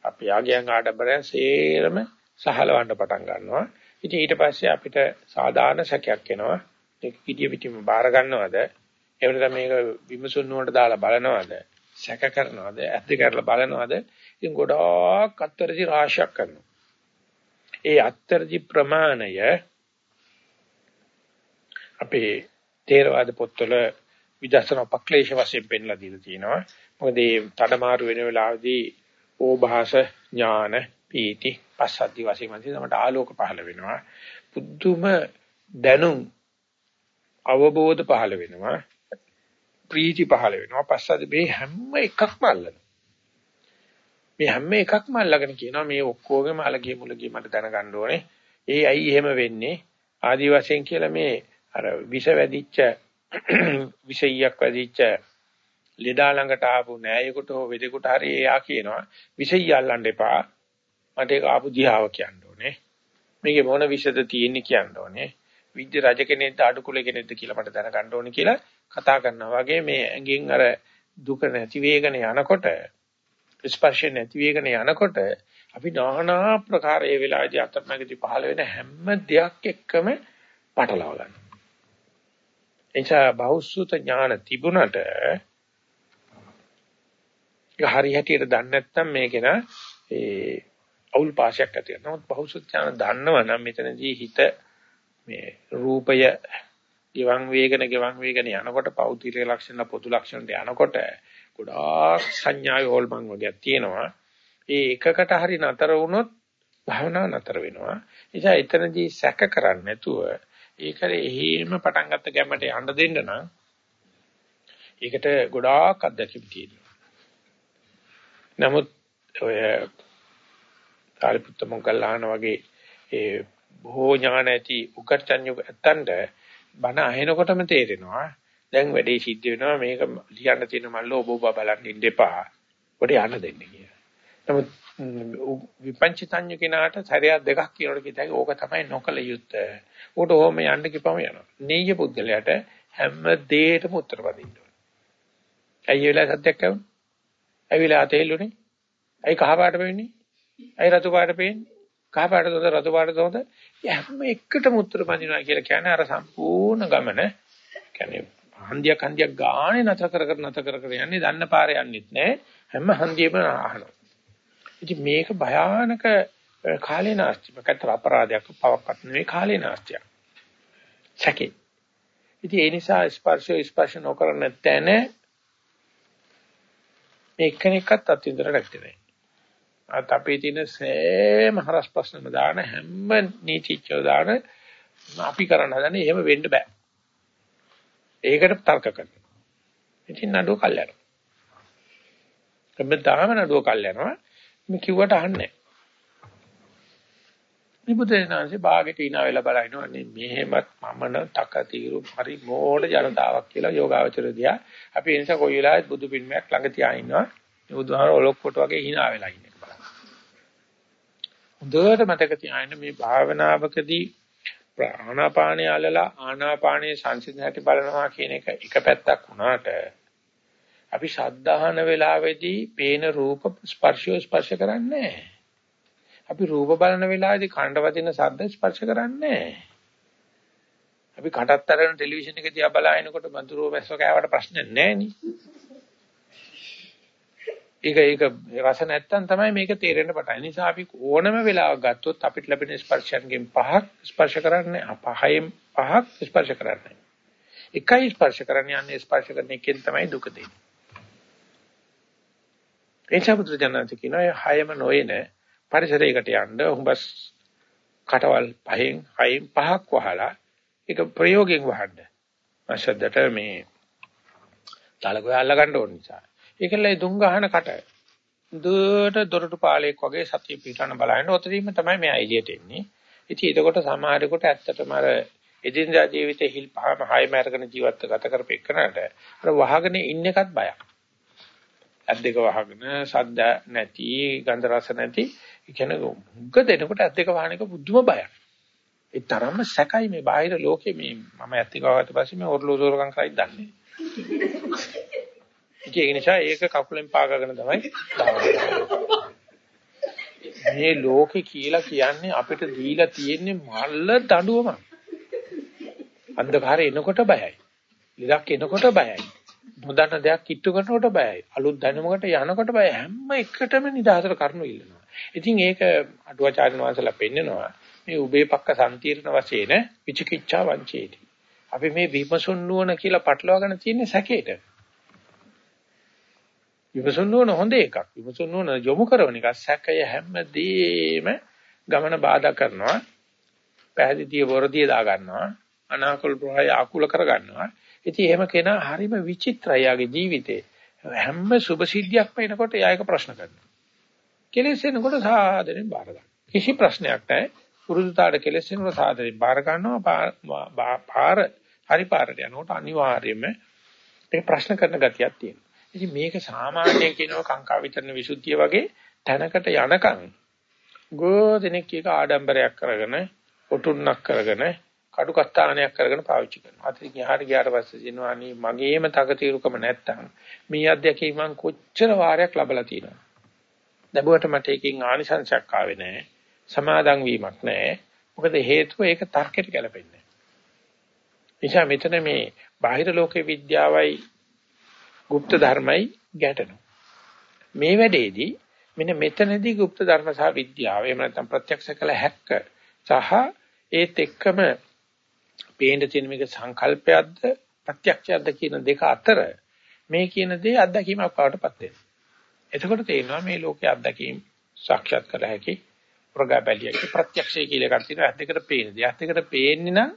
අපි ආගයන් ආඩම්බරයන් සේරම සහලවන්න පටන් ගන්නවා. ඉතින් ඊට පස්සේ අපිට සාධාරණ සැකයක් එනවා. ඒක පිටිය පිටිම බාර ගන්නවද? එහෙම නැත්නම් මේක විමසුන් වලට දාලා බලනවද? සැක කරනවද? ඇද්ද කරලා බලනවද? ඉතින් ගොඩාක් අත්තරදි රාශියක් කරනවා. ඒ අත්තරදි ප්‍රමාණය අපේ තේරවාද පොත්වල විදර්ශනා උපක්ලේශ වශයෙන් පෙන්ලා දීලා තියෙනවා. මොකද මේ තඩමාරු වෙන වෙලාවේදී ඕභාස ඥාන පීති පස්සද්ධි වශයෙන් මන්ති තමයි ආලෝක පහළ වෙනවා. පුදුම දැනුම් අවබෝධ පහළ වෙනවා. ප්‍රීති පහළ වෙනවා. පස්සද්ධි මේ හැම එකක්ම අල්ලනවා. මේ හැම එකක්ම අල්ලගෙන කියනවා මේ ඔක්කොගෙම අලගිය මුලගිය මට දැනගන්න ඕනේ. ඒ ඇයි එහෙම වෙන්නේ? ආදි වශයෙන් කියලා මේ අර විෂ වැදිච්ච (clears throat) විෂයයක් වැදිච්ච ලෙඩා ළඟට ආපු නෑයෙකුට හෝ වෙදෙකුට හරි එයා කියනවා විෂය අල්ලන්න එපා. මට ඒක ආපු දිහාව කියන්න ඕනේ. මේකේ මොන විෂද තියෙන්නේ කියන්න ඕනේ. විද්‍ය රජ කෙනෙක්ද අඩු කුල කෙනෙක්ද කියලා මට දැනගන්න ඕනේ කියලා කතා කරනවා වගේ මේ ඇඟෙන් අර දුක නැති වේගන යනකොට ස්පර්ශ නැති වේගන යනකොට අපි নানা ප්‍රකාර ඒ වෙලාවේදී අතරමැදි පහළ වෙන හැම දෙයක් එක්කම පටලවා ගන්නවා. එනිසා බෞද්ධ ඥාන තිබුණට ඒක හරි හැටියට දන්නේ නැත්නම් මේක නා ඒ අවුල් පාශයක් ඇති වෙනවා. නමුත් බෞද්ධ ඥාන දන්නවා නම් මෙතනදී හිත මේ රූපය ගිවන් වේගන ගිවන් වේගන යනකොට පෞද්ගලික ලක්ෂණ පොදු ලක්ෂණට යනකොට ගොඩාක් සංඥාවේ හොල්මන් වගේක් තියෙනවා. ඒ එකකට හරි නතර වුණොත් භාවනාව නතර වෙනවා. නිසා එතනදී සැක කරන්නේ නැතුව ඒකේ එහෙම පටන් ගත්ත ගැම්මට යන්න දෙන්න නම් ඒකට ගොඩාක් අත්දැකීම් තියෙනවා. නමුත් ඔය සාරිපුත්ත මොග්ගල්ලාන වගේ ඒ බොහෝ ඥාන ඇති උකට්ටඤ්ඤු ඇත්තන්ට බණ අහෙනකොටම තේරෙනවා දැන් වැඩේ සිද්ධ වෙනවා මේක ලියන්න තියෙන මල්ල ඔබ ඔබ බලන්න ඉන්න එපා. කොට යන්න දෙන්න කියලා. නමුත් විපංචිතඤ්ඤ කෙනාට සැරයක් දෙකක් කියනකොට කිව්වා ඕක තමයි නොකල යුත්තේ. උකට ඕම යන්න කිපම යනවා. නීය පුද්ගලයාට හැම දෙයකටම උත්තර පදින්න ඕනේ. ඇයි ඒ වෙලාවේ සත්‍යයක් ඇවුනේ? ඇවිලා තේල්ලුනේ? ඇයි කහ පාට වෙන්නේ? ඇයි රතු පාට පේන්නේ? කහ පාට තොද රතු පාට තොද හැම එකටම උත්තර පදිනවා කියලා කියන්නේ අර සම්පූර්ණ ගමන කියන්නේ හන්දියක් හන්දියක් ගානේ නැතර කර කර නැතර කර කර යන්නේ දන්න පාරේ යන්නෙත් නෑ හැම හන්දියෙම අහනවා. ඉතින් මේක භයානක කාලේ නාස්ති. මොකක්ද අපරාධයක් පවක්වත් නෙවෙයි කාලේ නාස්තියක්. සැකේ. ඉතින් ඒ නිසා ස්පර්ශය ස්පර්ශ නොකරන තැන මේ එක්කෙනෙක්වත් අත්විඳලා නැත්තේ නෑ. අත් අපේ තියෙන සෑම හරස් ප්‍රශ්නම දාන හැම නීතිච්චව දාන අපි කරන්න හදන්නේ එහෙම වෙන්න බෑ. ඒකට තර්ක කරනවා. ඉතින් නඩුව කල් යනවා. හැමදාම නඩුව කල් යනවා. මේ කිව්වට අහන්නේ විබුදේනාංශේ භාගෙට ඉනා වෙලා බලනවා නේ මෙහෙමත් මමන තකතිරු හරි මෝඩ ජනතාවක් කියලා යෝගාවචර දියා අපි ඒ නිසා කොයි වෙලාවෙත් බුදු පිළිමයක් ළඟ තියා ඉන්නවා බුදුහාර ඔලොක්කොට වගේ hina වෙලා ඉන්න එක බලන්න හොඳට මතක තියාගන්න මේ භාවනාවකදී ආනාපානිය අලලා ආනාපානිය සංසිඳන හැටි බලනවා කියන එක එක පැත්තක් වුණාට අපි ශද්ධාහන වෙලාවේදී පේන රූප ස්පර්ශය ස්පර්ශ කරන්නේ නැහැ. අපි රූප බලන වෙලාවේදී කණ්ඩ වදින ශබ්ද ස්පර්ශ කරන්නේ අපි කටත් අරගෙන ටෙලිවිෂන් එක දිහා බලාගෙනකොට මధుරෝ මැස්ස කෑවට ප්‍රශ්න නැහැ ඒක ඒක රස නැත්තම් තමයි මේක තේරෙන්න පටන්. නිසා අපි ඕනම වෙලාවක ගත්තොත් අපිට ලැබෙන ස්පර්ශයන්ගෙන් පහක් ස්පර්ශ කරන්නේ පහෙන් පහක් ස්පර්ශ කරන්නේ. එකයි ස්පර්ශ කරන්නේ යන්නේ ස්පර්ශ කරන එකෙන් තමයි දුක දෙන්නේ. එචබුදු ජනන්ත කියනවා හයම නොයන පරිසරයකට යන්න උඹස් කටවල් පහෙන් හයෙන් පහක් වහලා ඒක ප්‍රයෝගයෙන් වහන්න. අශද්දට මේ තලගොය අල්ල ගන්න ඕන නිසා. ඒකලයි දුම් ගහන කට. දුවට දොරටු පාලයක් වගේ සතිය පිටන බලහින්න ඔතනින්ම තමයි මෙයා එළියට එන්නේ. ඉතින් එතකොට සමහරෙකුට ඇත්තටම අර එදිනදා ජීවිතේ හිල් පහම හයම අරගෙන ජීවත් ගත කරපෙන්නට අර වහගෙන ඉන්න එකත් බයක්. ඇස් දෙක වහගෙන සද්ද නැති ගන්ධ රස නැති කියන්නේ උග දෙනකොට ඇස් දෙක වහන එක බුදුම බයක්. ඒ තරම්ම සැකයි මේ බාහිර ලෝකේ මේ මම ඇස් දෙක වහකට පස්සේ මේ ඔර්ලෝසෝරකම් කරයි දන්නේ. ඒක නිසා ඒක කකුලෙන් පාගගෙන තමයි මේ ලෝකේ කියලා කියන්නේ අපිට දීලා තියෙන්නේ මල්ල දඬුවම. අන්ධකාරය එනකොට බයයි. ඉලක්ක එනකොට බයයි. නොදන්න දෙයක් කිට්ටු කරනකොට බයයි. අලුත් දැනුමකට යනකොට බයයි. හැම එකටම නිදහසට කරුණු ඉල්ලනවා. ඉතින් ඒක අටුවාචාර්ය වංශලා පෙන්නනවා. මේ උබේපක්ක සම්තිර්ණ වශයෙන් විචිකිච්ඡා වංචේති. අපි මේ විමසුන් නුවණ කියලා පටලවාගෙන තියෙන්නේ සැකේට. විමසුන් නුවණ හොඳ එකක්. විමසුන් නුවණ යොමු කරන එක සැකය හැමදේම ගමන බාධා කරනවා. පැහැදිලිය වරදිය දා ගන්නවා. අනාකූල ප්‍රහාය ආකූල කර ගන්නවා. ඉතින් එහෙම කෙනා හරිම විචිත්‍රයි යාගේ ජීවිතේ. හැම සුභ සිද්ධියක්ම එනකොට එයා එක ප්‍රශ්න කරනවා. කෙලෙස් එනකොට සාදරෙන් බාර ගන්න. කිසි ප්‍රශ්නයක් නැහැ. පුරුදුතාවට කෙලෙස් එනකොට සාදරෙන් බාර ගන්නවා. පාර හරි පාරට යනකොට අනිවාර්යයෙන්ම ඒ ප්‍රශ්න කරන ගතියක් තියෙනවා. ඉතින් මේක සාමාන්‍යයෙන් කියනවා කාංකා විතරන විසුද්ධිය වගේ තැනකට යනකම් ගෝදෙනෙක් එක ආඩම්බරයක් කරගෙන ඔටුන්නක් කරගෙන කඩුකස්ථානයක් කරගෙන පාවිච්චි කරනවා. අතින් යහට ගියාට පස්සේ කියනවා අනේ මගේම තකතිරුකම නැත්තම් මේ අධ්‍යක්ෂකයි මං කොච්චර වාරයක් ලැබලා තියෙනවද? ලැබුවට මට එකකින් ආනිසංසයක් ආවේ නැහැ. සමාදන් වීමක් නැහැ. මොකද හේතුව ඒක තර්කයට ගැලපෙන්නේ නැහැ. නිසා මෙතන මේ බාහිර ලෝකේ විද්‍යාවයි গুপ্ත ධර්මයි ගැටෙනවා. මේ වැඩේදී මෙන්න මෙතනදී গুপ্ত ධර්ම සහ විද්‍යාව එහෙම නැත්නම් ප්‍රත්‍යක්ෂ කළ හැක්ක සහ ඒත් එක්කම පේන තියෙන මේක සංකල්පයක්ද ප්‍රත්‍යක්ෂයක්ද කියන දෙක අතර මේ කියන දේ අත්දැකීමක් බවටපත් වෙනවා. එතකොට තේරෙනවා මේ ලෝකයේ අත්දැකීම් සාක්ෂාත් කර හැකි ප්‍රගා බැලියක ප්‍රත්‍යක්ෂය කියලා එකක් තියෙනවා. ඇත් දෙකට පේන දේ. ඇත් දෙකට පේන්නේ නම්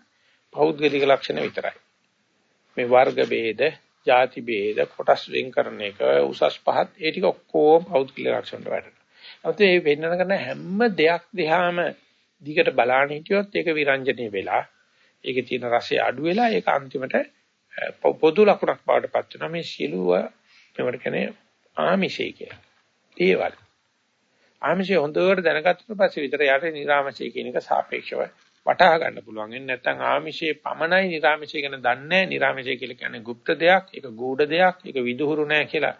පෞද්ගලික ලක්ෂණ විතරයි. මේ වර්ග ભેද ಜಾති ભેද කොටස් වෙන් කරන එක උසස් පහත් ඒ ටික ඔක්කොම පෞද්ගලික ලක්ෂණ වලට වැටෙනවා. අත ඒ වෙන්නන කරන හැම දෙයක් දිහාම දිගට බලාන හිටියොත් ඒක විරංජනේ වෙලා ඒකේ තියෙන රසය අඩු වෙලා ඒක අන්තිමට පොදු ලකුණක් බවට පත් වෙනවා මේ සිළුව මේවට කියන්නේ ආමිෂය කියලා. ඒවල්. ආමිෂය හොඳට දැනගත්තට පස්සේ විතර යට නිරාමෂය කියන එක සාපේක්ෂව වටහා ගන්න පුළුවන්. එන්නේ නැත්නම් ආමිෂයේ පමණයි නිරාමිෂය ගැන දන්නේ නිරාමිෂය කියලා කියන්නේ গুপ্ত දෙයක්, ඒක ගූඪ දෙයක්, ඒක විදුහුරු නෑ කියලා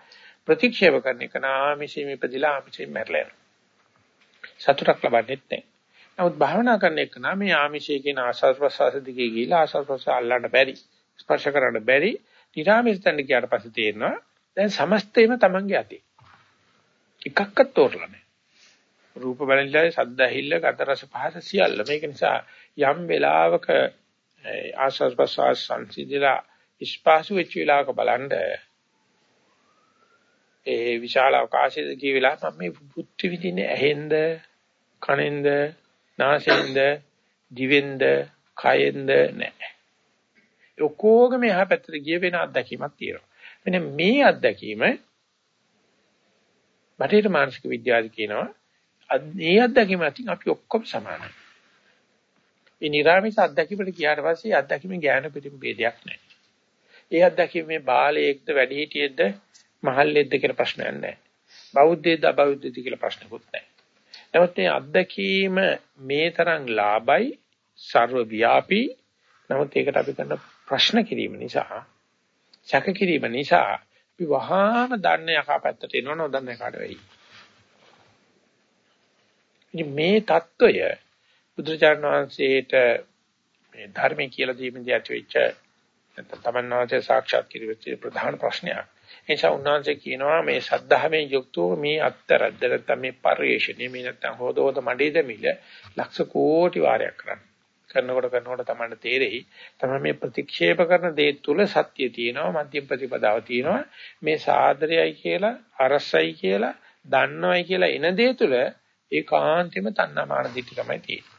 ප්‍රතික්ෂේප කරන එක නාමිෂයේ ඉපදිලා ආමිෂයෙන් මැරලා යනවා. සතුටක් ලබන්නේ නැහැ. නමුත් භාවනා කරන එක නම් මේ ආමිෂයේ කියන ආස්වාද ප්‍රසවාස දිගේ ගිහිලා ආස්වාද ප්‍රසවාස අල්ලන්න බැරි, ස්පර්ශ කරන්න බැරි, නිරාමිෂ තැන්න ගියාට පස්සේ තේරෙනවා දැන් සමස්තයම Tamange අතේ. එකක්වත් තෝරලා නැහැ. රූප බලනිලාවේ සද්ද ඇහිල්ල ගත රස පහස සියල්ල. මේක නිසා යම් වෙලාවක ආස්වාද ප්‍රසවාස සංසිඳිලා ස්පාසු වෙච්ච වෙලාවක බලන්න ඒ විශාල අවකාශයේ ගිය වෙලාව මම මේ බුද්ධ විදිනේ ඇහෙන්ද කනෙන්ද නාසයෙන්ද දිවෙන්ද කයෙන්ද නැහැ. ඔක්කොගම එහා පැත්තට ගිය වෙන අත්දැකීමක් තියෙනවා. මෙන්න මේ අත්දැකීම බටේට මානසික විද්‍යාවේ කියනවා මේ අත්දැකීම නැතිනම් අපි ඔක්කොම සමානයි. මේ නිර්ආමිෂ අත්දැකීමට ගියාට පස්සේ අත්දැකීමේ ඥාන පිටින් ભેදයක් නැහැ. ඒ අත්දැකීම මේ බාලයෙක්ද වැඩිහිටියෙක්ද මහල්ලෙක්ද කියලා ප්‍රශ්නයක් නැහැ. බෞද්ධයෙක්ද අබෞද්ධයෙක්ද කියලා ප්‍රශ්නකුත් නැහැ. නමුත් මේ අත්දැකීම මේ තරම් ලාභයි ਸਰව ව්‍යාපී. නමුත් ඒකට අපි කරන ප්‍රශ්න කිරීම නිසා, සැක කිරීම නිසා අපි වහාම දන්නේ යකා පැත්තට එනවනේ, දන්නේ කාට වෙයි. ඉතින් මේ தত্ত্বය බුදුචාන් වහන්සේට මේ ධර්මයේ කියලා දීමේදී ඇතිවෙච්ච තමන් වහන්සේ සාක්ෂාත් කරගත්ත ප්‍රධාන ප්‍රශ්නයක්. එනිසා උන්වහන්සේ කියනවා මේ සද්ධාමයෙන් යුක්තව මේ අත්තරද්ද නැත්නම් මේ පරිේශණය මේ නැත්නම් හොදවත මඩේ දෙමිල ලක්ෂ කෝටි වාරයක් කරන්න. කරනකොට කරනකොට තමයි තේරෙයි. තමයි මේ ප්‍රතික්ෂේප කරන දේ තුල සත්‍ය තියෙනවා, මධ්‍යම ප්‍රතිපදාව තියෙනවා. මේ සාදරයයි කියලා, අරසයි කියලා, දන්නවයි කියලා එන දේ තුල ඒකාන්තෙම තණ්හාමාන දිටි තමයි තියෙන්නේ.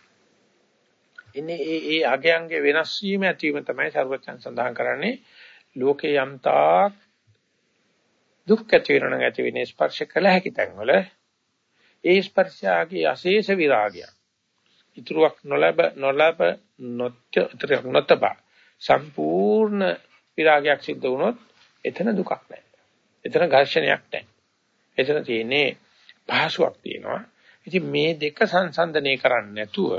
ඉන්නේ ඒ ඒ අගයන්ගේ වෙනස් වීම ඇතිවීම තමයි සර්වචන් සඳහන් කරන්නේ ලෝකේ යම්තා දුක් ඇති වෙනන ඇති වෙන ස්පර්ශ කළ හැකි තැන්වල ඒ ස්පර්ශාගේ අශේෂ විරාගය ඉතුරුක් නොලබ නොලබ නොත්‍තරක් නොතබ සම්පූර්ණ විරාගයක් සිද්ධ වුණොත් එතන දුකක් නැහැ. එතන ඝර්ෂණයක් නැහැ. එතන තියෙන්නේ පහසුවක් තියෙනවා. ඉතින් මේ දෙක සංසන්දනය කරන්නේ නැතුව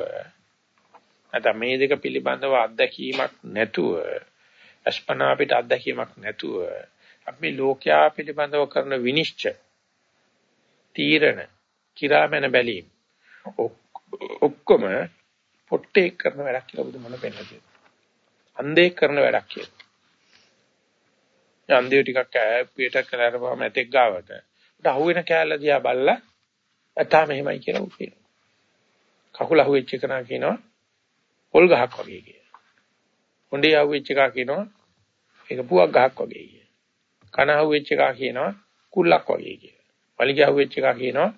නැත්නම් මේ දෙක පිළිබඳව අත්දැකීමක් නැතුව අස්පනා අපිට අත්දැකීමක් නැතුව අපි ලෝකයා පිළිබඳව කරන විනිශ්චය තීරණ කිරාමන බැලීම ඔක්කොම පොට්ටේ කරන වැඩක් කියලා බුදුමන පෙන්නලා තියෙනවා. අන්දේ කරන වැඩක් කියලා. අන්දේ ටිකක් ඈපියට කරලා මැතෙක් ගාවට. උඩ අහුවෙන කෑල්ල දිහා බල්ලා ඇතා මෙහෙමයි කියලා උ කියනවා. කකුල අහුවෙච්ච එකනා කියනවා පොල් ගහක් වගේ කියලා. හොඬේ අහුවෙච්ච එකා කියනවා ඒක පුවක් ගහක් වගේ කියලා. කන අහුවෙච්ච එකා කියනවා කුල්ලක් වගේ කියලා. වලිග අහුවෙච්ච එකා කියනවා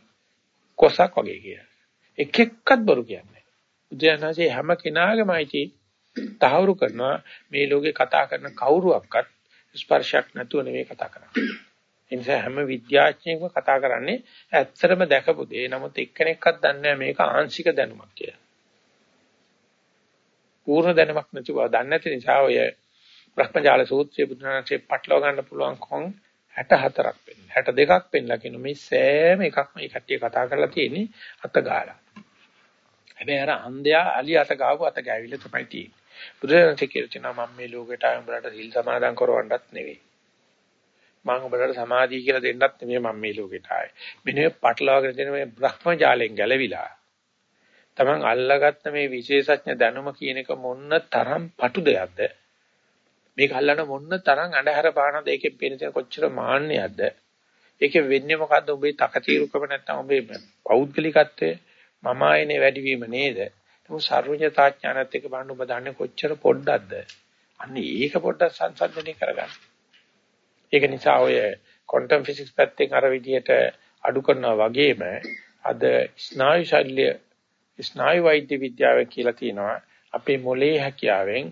කොසක් වගේ කියලා. එක එක්කත් බොරු කියන්නේ. බුදුරජාණන්සේ හැම කෙනාගේම අයිති තහවුරු කරනවා මේ ලෝකේ කතා කරන කවුරුවක්වත් ස්පර්ශයක් නැතුව නෙමෙයි කතා කරන්නේ. ඒ නිසා හැම විද්‍යාඥයෙක්ම කතා කරන්නේ ඇත්තටම දැකපු දේ. නමුත් එක්කෙනෙක්වත් දන්නේ මේක ආංශික දැනුමක් කියලා. පූර්ණ දැනුමක් නැති බව දන්නේ නැති නිසා ඔය බ්‍රහ්මජාල සූත්‍රයේ බුදුරජාණන්සේ පටලවා ගන්න පුළුවන් කොන් 64ක් වෙන්න. 62ක් පෙන්නලා කියන මේ සෑම එකක්ම මේ කට්ටිය කතා කරලා තියෙන්නේ අත ගාලා. හැබැයි අර අන්ධයා අලි අත ගාපු අත ගෑවිලා තමයි තියෙන්නේ. බුදුරජාණන්සේ කියනවා මම මේ ලෝකෙට ආව උඹලට සිල් සමාදන් කරවන්නත් නෙවෙයි. මම උඹලට සමාධිය කියලා දෙන්නත් නෙමෙයි මම මේ ලෝකෙට ආවේ. මෙන්න මේ පටලවාගෙන දෙන මේ බ්‍රහ්මජාලෙන් ගැලවිලා තමන් අල්ලාගත්ත මේ විශේෂඥ දැනුම කියන එක මොන්න තරම් පටු දෙයක්ද? මේක අල්ලන මොන්න තරම් අඳුර පානද ඒකෙන් පේන තියෙන කොච්චර මාන්නයක්ද? ඒකෙ වෙන්නේ මොකද්ද? ඔබේ තකතිරුකම නැත්තම් ඔබේ පෞද්ගලිකත්වය මම ආයනේ වැඩිවීම නේද? ඒක සර්වඥතාඥානත් එක්ක බලන්න ඔබ දන්නේ කොච්චර පොඩ්ඩක්ද? අන්න ඒක පොඩ්ඩක් සංසන්දනය කරගන්න. ඒක නිසා ඔය ක්වොන්ටම් ෆිසික්ස් පැත්තෙන් අර විදිහට අඩු කරනවා වගේම අද ස්නායු ශල්‍ය ස්නායු වෛද්‍ය විද්‍යාව කියලා තියෙනවා අපේ මොලේ හැකියාවෙන්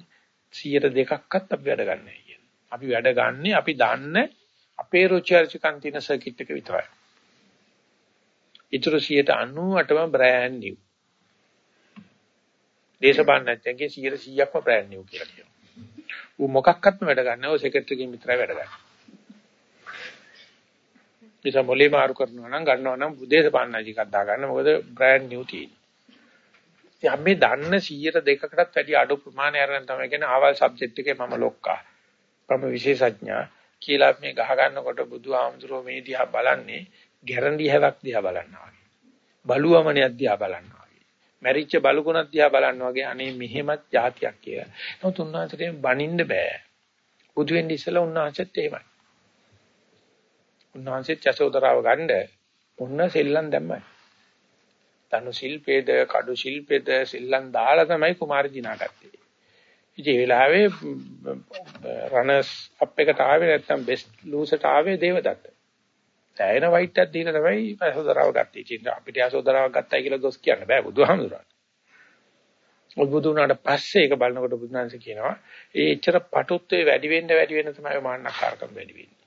102ක්වත් අපි වැඩ ගන්නෑ කියන. අපි වැඩ ගන්නෙ අපි දන්න අපේ රුචි අරුචිකන් තියෙන සර්කිට් එක විතරයි. ඊටු 98ම බ්‍රෑන්ඩ් නිව්. දේශපාලනඥයන්ගේ 100%ක්ම බ්‍රෑන්ඩ් නිව් කියලා කියනවා. ඌ මොකක්වත්ම වැඩ ගන්නෑ ඔය සෙක්‍රටරිගෙන් විතරයි වැඩ ගන්නේ. නිසා මොලේ මාරු කරනවා නම් ගන්නවා නම් දේශපාලන අධිකක් දාගන්න මොකද බ්‍රෑන්ඩ් නිව් තියෙන්නේ. ඉතින් අපි දන්න 102කටත් වැඩි අඩු ප්‍රමාණය අරගෙන තමයි කියන්නේ ආවල් සබ්ජෙක්ට් එකේ මම ලොක්කා. මම විශේෂඥා කියලා මේ ගහ ගන්නකොට බුදුහාමුදුරුවෝ මේ දිහා බලන්නේ ගැරන්ටි හැවක් දිහා බලනවා වගේ. බලුවමනියක් දිහා බලනවා වගේ. මැරිච්ච බලුකුණක් දිහා බලනවා වගේ අනේ මෙහෙමත් જાතියක් කියලා. නමුත් උන්වහන්සේට බනින්න බෑ. බුදු වෙන්න ඉස්සෙල්ලා උන්වහන්සේත් එහෙමයි. උන්වහන්සේත් යසෝදරාව ගන්න මොන්න සෙල්ලම් දැම්මයි. තනු ශිල්පේද කඩු ශිල්පේද සෙල්ලම් දාලා තමයි කුමාර දිනාගත්තේ. ඉතින් ඒ වෙලාවේ රනර්ස් අප් එකට ආවේ නැත්තම් බෙස්ට් ලූසර්ට ආවේ දේවදත්ත. සෑයන වයිට් එකක් දීලා තමයි යසෝදරාව ගත්තේ. ඉතින් අපිට යසෝදරාව ගත්තයි කියලා දොස් කියන්න බෑ බුදුහාමුදුරන්. බුදු වුණාට පස්සේ ඒක බලනකොට බුදුනාංශ කියනවා ඒ එච්චර පටුත්වයේ වැඩි වෙන්න වැඩි වෙන්න තමයි මාන්නකාරකම් වැඩි වෙන්නේ.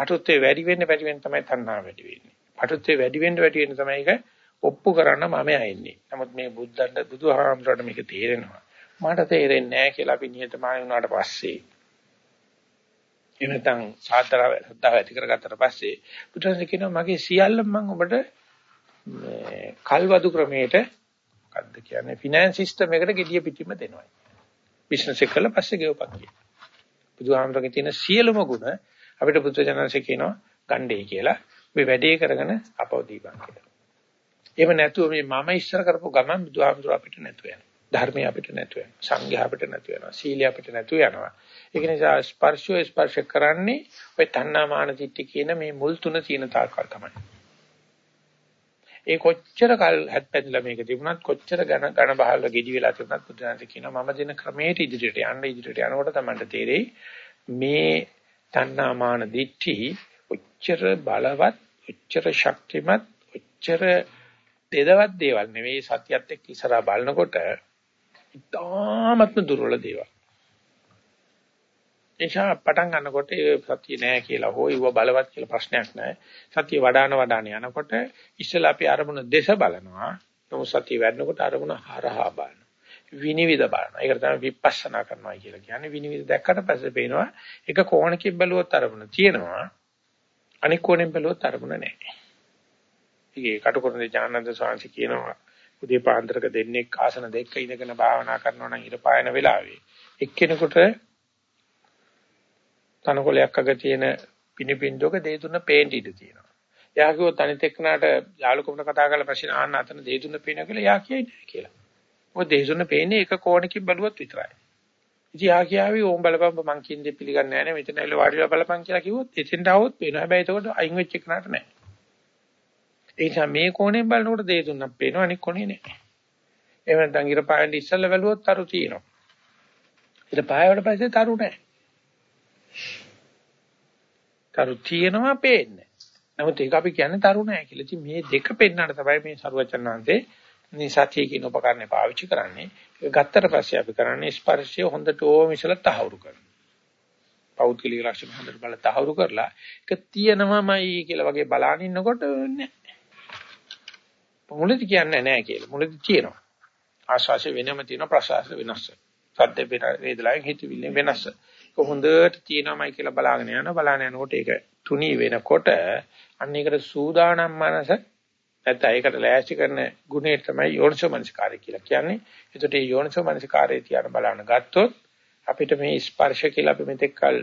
පටුත්වේ වැඩි වෙන්න වැඩි වෙන්න තමයි තණ්හාව වැඩි වෙන්නේ. පටුත්වේ වැඩි වෙන්න වැඩි වෙන්න තමයි ඒක ඔප්පු කරන්න මම ආන්නේ. නමුත් මේ බුද්ධන්ට බුදුහාමරට මේක තේරෙනවා. මට තේරෙන්නේ නැහැ කියලා අපි නිහතමානී වුණාට පස්සේ එනතන් සාතරව සද්ධාව ඇති කරගත්තට පස්සේ බුදුරජාණන් කියනවා මගේ සියල්ල මම ඔබට කල්වදු ක්‍රමයට මොකද්ද කියන්නේ ෆිනෑන්ස් සිස්ටම් එකට gediya පිටිම දෙනවා. බිස්නස් එක කළා පස්සේ ගෙවපක් කියන. බුදුහාමරගේ තියෙන සියලුම ගුණ අපිට පුත්‍රජනන්සේ කියනවා ගණ්ඩේ කියලා. මේ වැඩේ කරගෙන අපව දීපන් කියලා. එහෙම නැතුව මේ මම ඉස්සර කරපු ගමන් බුදුහාමුදුර අපිට නැතු වෙනවා. ධර්මය අපිට නැතු වෙනවා. සංඝය අපිට නැතු වෙනවා. සීලය අපිට නැතු වෙනවා. ඒක නිසා ස්පර්ශය ස්පර්ශ කරන්නේ ඔය තණ්හා මාන දිට්ඨි කියන මේ මුල් තුන තියෙන තාක්කල් තමයි. ඒ කොච්චර කල් හැත්පැදලා මේක තිබුණත් කොච්චර ඝන ඝන බහල ගෙඩි වෙලා තිබුණත් බුදුනාට කියනවා මම දෙන ක්‍රමයට ඉදිරියට යන්න ඉදිරියට යනකොට තමයි තේරෙයි මේ තණ්හා මාන දිට්ඨි ඔච්චර බලවත් ඔච්චර ශක්තිමත් ඔච්චර දෙදවත් දේවල් නෙවෙයි සත්‍යයත් එක්ක ඉස්සරහා බලනකොට ඉතාමත්ම දුර්වල දේවල්. එනිසා පටන් ගන්නකොට ඒ සත්‍ය නෑ කියලා හෝ ඒව බලවත් කියලා ප්‍රශ්නයක් නෑ. සත්‍ය වඩාන වඩාන යනකොට ඉස්සෙල්ලා අපි අරමුණ දේශ බලනවා. නමුත් සත්‍ය වැඩනකොට අරමුණ හරහා බලනවා. විනිවිද බලනවා. ඒකට තමයි විපස්සනා කරනවා කියලා කියන්නේ. විනිවිද දැක්කට පස්සේ පේනවා එක කෝණකින් බැලුවොත් අරමුණ තියෙනවා. අනික් කෝණයෙන් බැලුවොත් අරමුණ නැහැ. ඉතින් කටුකුරුනේ ඥානන්ද සාංශ කියනවා උදේ පාන්දරක දෙන්නේ ආසන දෙක ඉඳගෙන භාවනා කරනවා නම් ඉර පායන වෙලාවේ එක්කෙනෙකුට තනකොලයක් අග තියෙන පිනිපින්ඩෝක දෙය තුන පේන්න ඉඩ තියෙනවා. එයා කිව්වොත් අනිත් එක්කනට යාළුකමට කතා කරලා ප්‍රශ්න අහන්න අතන දෙය තුන පේනවා කියලා එයා කියයි නෑ කියලා. මොකද දෙය තුන පේන්නේ එක කෝණකින් බැලුවොත් විතරයි. ඉතින් එයා කියාවි ඕම් බලපන් මං කියන්නේ පිළිගන්නේ නැහැ නේ මෙතන ඇවිල්ලා වාඩිලා බලපන් කියලා කිව්වොත් එතෙන්ට આવොත් පේනවා. හැබැයි එතකොට අයින් වෙච්ච එකනට නෑ. ඒ නිසා මේ කෝණයෙන් බලනකොට දෙය තුනක් පේනවා අනිත් කොනේ නෑ. එහෙම නැත්නම් ඉර පායෙන්ද ඉස්සල්ලා බැලුවොත් තරු තියෙනවා. ඉර පායවට පස්සේ තරු නෑ. තරු තියෙනවා පේන්නේ. නමුත් ඒක අපි කියන්නේ තරු නෑ කියලා. ඉතින් මේ දෙක පෙන්වන්න තමයි මේ සරුවචනාන්තේ මේ සතිය කියන උපකරණය පාවිච්චි කරන්නේ. ඒක ගත්තට පස්සේ අපි කරන්නේ ස්පර්ශය හොඳට ඕම ඉස්සලා තහවුරු කරනවා. පෞද්ගලික ලක්ෂණ හොඳට බල තහවුරු කරලා ඒක තියෙනවමයි කියලා වගේ බලාගෙන ඉන්නකොට නෑ. මුලදි කියන්නේ නැහැ කියලා. මුලදි තියෙනවා. ආශාසය වෙනම තියෙනවා ප්‍රසආස වෙනස්. සද්ද වේදලාවෙන් හිතවිල්ලෙන් වෙනස්. ඒක හොඳට තියෙනවමයි කියලා බලාගෙන යනවා. බලාගෙන යනකොට ඒක තුනී වෙනකොට අන්න ඒකට සූදානම් මනස නැත්නම් ඒකට ලෑස්ති කරන ගුණය තමයි යෝනිසෝමනසිකාරය කියලා කියන්නේ. ඒකට මේ යෝනිසෝමනසිකාරය තියන බලන්න ගත්තොත් අපිට මේ ස්පර්ශ කියලා අපි මෙතෙක් කල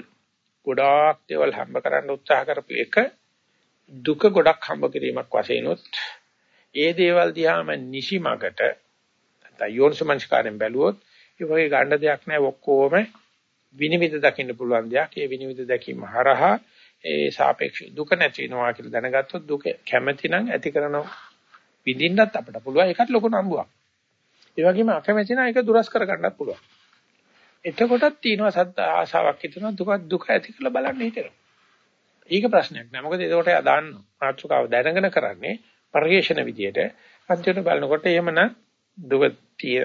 ගොඩාක් දේවල් හම්බ කරන්න උත්සාහ කරපු එක දුක ගොඩක් හම්බ කිරීමක් වශයෙන් උත් ඒ දේවල් දිහාම නිසිමකට නැත්නම් යෝනිසමංස්කාරයෙන් බැලුවොත් ඒ වගේ ගන්න දෙයක් නැහැ ඔක්කොම විනිවිද දකින්න පුළුවන් දෙයක්. ඒ විනිවිද දැකීම හරහා ඒ සාපේක්ෂ දුක නැති වෙනවා කියලා දැනගත්තොත් දුක කැමැති නම් ඇති කරන විඳින්නත් අපිට පුළුවන්. ඒකත් ලොකු නම්බුවක්. ඒ වගේම අකමැති නම් ඒක දුරස් කර ගන්නත් පුළුවන්. එතකොටත් තියෙනවා සද්ද ආසාවක් හිතෙනවා දුක දුක ඇති කියලා බලන්න හිතෙනවා. ඒක ප්‍රශ්නයක් නෑ. මොකද ඒකට අදාන්න මාත්‍රකාව දැනගෙන කරන්නේ පරිේශන විදියට අන්තිමට බලනකොට එහෙමනම් දුක තිය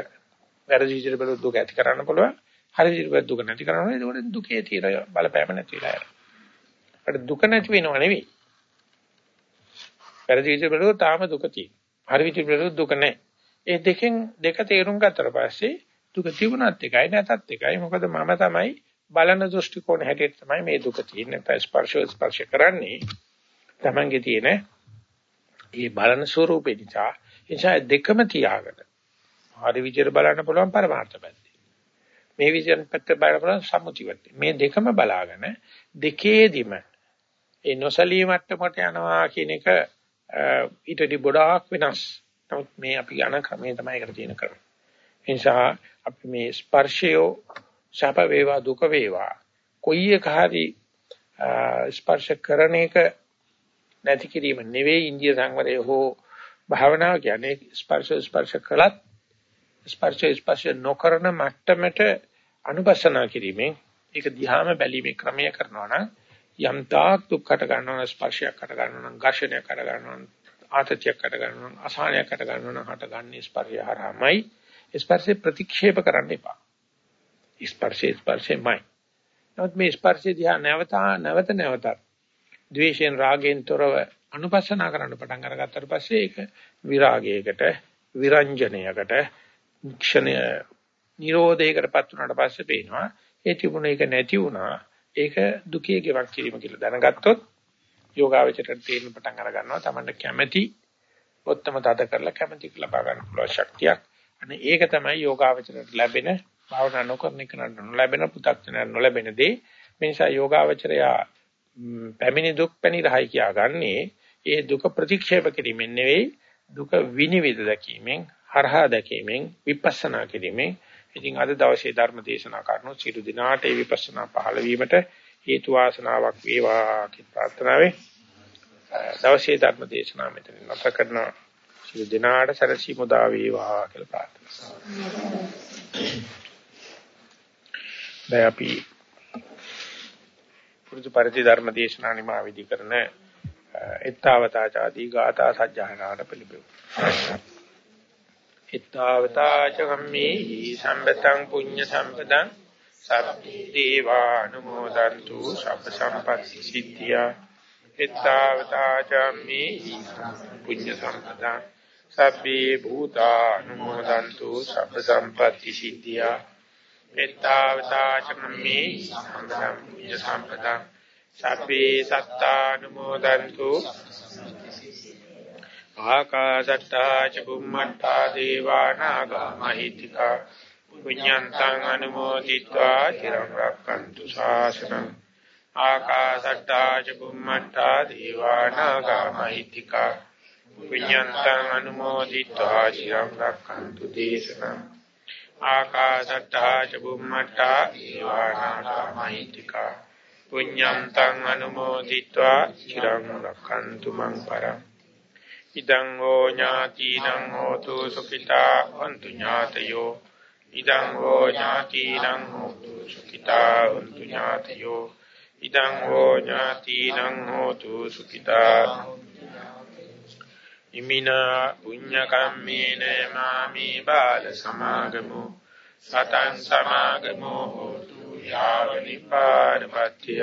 වැරදි විදිහට බලුවොත් දුක ඇති කරන්න පුළුවන්. හරි විදිහට බලුවොත් දුක නැති කරන්න ඕනේ. ඒකට දුකේ තියෙන බලපෑම නැති වෙලා යනවා. අපිට දුක නැති වෙනව නෙවෙයි. වැරදි විදිහට බලුවොත් තාම දුක තියෙනවා. හරි විදිහට බලුවොත් දුක නැහැ. ඒ දෙකෙන් දෙක තේරුම් ගත්තට පස්සේ දුක තිබුණත් එකයි නැතත් එකයි. මොකද මම තමයි බලන දෘෂ්ටි කෝණ හැටියට තමයි මේ දුක තියෙන්නේ. නැත්නම් ස්පර්ශ ස්පර්ශ කරන්නේ. Tamange තියෙන ඒ බලන ස්වરૂපේ නිසා එනිසා දෙකම තියාගන්න. හරි විදිහට බලන්න පුළුවන් පරමාර්ථ පැත්තේ. මේ විදිහට පැත්ත බලන්න පුළුවන් සම්මුතිවත්. මේ දෙකම බලාගෙන දෙකේදිම ඒ නොසලී මට්ටමට යනවා කියන එක ඊටදී ගොඩාක් වෙනස්. නමුත් මේ අපි යන ක්‍රමය තමයි ඒකට තියෙන ක්‍රමය. ඒ නිසා අපි මේ ස්පර්ශය ශාප වේවා දුක වේවා කොයි එක හරි ස්පර්ශ කරන එක නැති කිරීම නෙවෙයි ඉන්දිය සංවරය හෝ භාවනාව කියන්නේ ස්පර්ශ ස්පර්ශ කළත් ස්පර්ශ ස්පර්ශ නොකරන මට්ටමට අනුපස්සනා කිරීමෙන් ඒක දිහාම බැලීමේ ක්‍රමය කරනවා නම් යම් තාක් දුක්කට ගන්නවා ස්පර්ශයක් කර ගන්නවා නම් ඝර්ෂණයක් කර ගන්නවා නම් ආතතියක් කර ගන්නවා නම් අසහනයක් කර ගන්නවා නම් හටගන්නේ ස්පර්ශය හරහාමයි. ස්පර්ශේ ප්‍රතික්ෂේප කරන්න එපා. ස්පර්ශේ ස්පර්ශෙමයි. නමුත් මේ ස්පර්ශය දිහා නැවත නැවත නැවතත් ද්වේෂයෙන් රාගයෙන් තොරව අනුපස්සනා කරන්න පටන් අරගත්තට පස්සේ ඒක විරාගයකට විරංජනයකට ක්ෂණය නිරෝධයකටපත් වුණාට පස්සේ පේනවා. ඒ තිබුණ එක නැති වුණා. ඒක දුකේ ගෙවක් කිරීම කියලා දැනගත්තොත් යෝගාවචරයට තේරෙන පටන් අර ගන්නවා. Tamanට කැමැති ඔත්තම තද කරලා කැමැති ලබා ගන්න පුළුවන් ශක්තියක්. අනේ ඒක තමයි යෝගාවචරයට ලැබෙන භාවනා නොකරන එක නොලැබෙන පු탁 නොලැබෙන දේ. මේ නිසා යෝගාවචරයා පැමිණි දුක් පැනිරහයි කියාගන්නේ ඒ දුක ප්‍රතික්ෂේප කිරීමෙන් නෙවෙයි දුක විනිවිද දැකීමෙන් හරහා දැකීමෙන් විපස්සනා කිරීමෙන් ඉතින් අද දවසේ ධර්ම දේශනා කරනොත් සියලු දිනාට ඒ විපස්සනා පහළ වීමට හේතු වාසනාවක් වේවා කියන ප්‍රාර්ථනාවෙන් දවසේ ධර්ම දේශනාව මෙතන නැවත කරන සියලු දිනාට සරසි මුදා වේවා කියලා ප්‍රාර්ථනා කරනවා. දැන් අපි පුරුදු පරිදි ධර්ම දේශනා නිමා විදි කරන එත්තාවතාචාදී ගාථා සජ්ජායනාට පිළිබෙමු. එත්තාවතාච කම්මේහි සම්බතං පුඤ්ඤ සම්පදං සබ්බේ දේවානුමෝදන්තු සබ්බ සම්පත්ති සිද්ධියා එත්තාවතාච කම්මේහි පුඤ්ඤ සම්පදං සබ්බේ භූතානුමෝදන්තු සබ්බ සම්පත්ති සිද්ධියා එත්තාවතාච කම්මේහි සම්බතං පුඤ්ඤ සම්පදං සබ්බේ සත්තානුමෝදන්තු ආකාශට්ටා ච බුම්මට්ටා දේවා නාග මහිත්‍තිකා. පුඤ්ඤන්තං අනුමෝදිत्वा චිරං රක්칸තු ශාසනං. ආකාශට්ටා ච බුම්මට්ටා දේවා නාග මහිත්‍තිකා. පුඤ්ඤන්තං අනුමෝදිत्वा චිරං රක්칸තු දේශනං. ආකාශට්ටා ච බුම්මට්ටා දේවා නාග මහිත්‍තිකා. පුඤ්ඤන්තං අනුමෝදිत्वा චිරං රක්칸තු මං පරං ඉදං හෝ ඥාතිනං හෝතු සුඛිතා වന്തു ඥාතයෝ. ඉදං හෝ ඥාතිනං හෝතු සුඛිතා වന്തു ඥාතයෝ. ඉදං හෝ ඥාතිනං හෝතු සුඛිතා ඉමිනා පුඤ්ඤ කම්මේන මාමි බාල සමාගමෝ. සතං සමාගමෝ හෝතු යාව නිපාතපත්තිය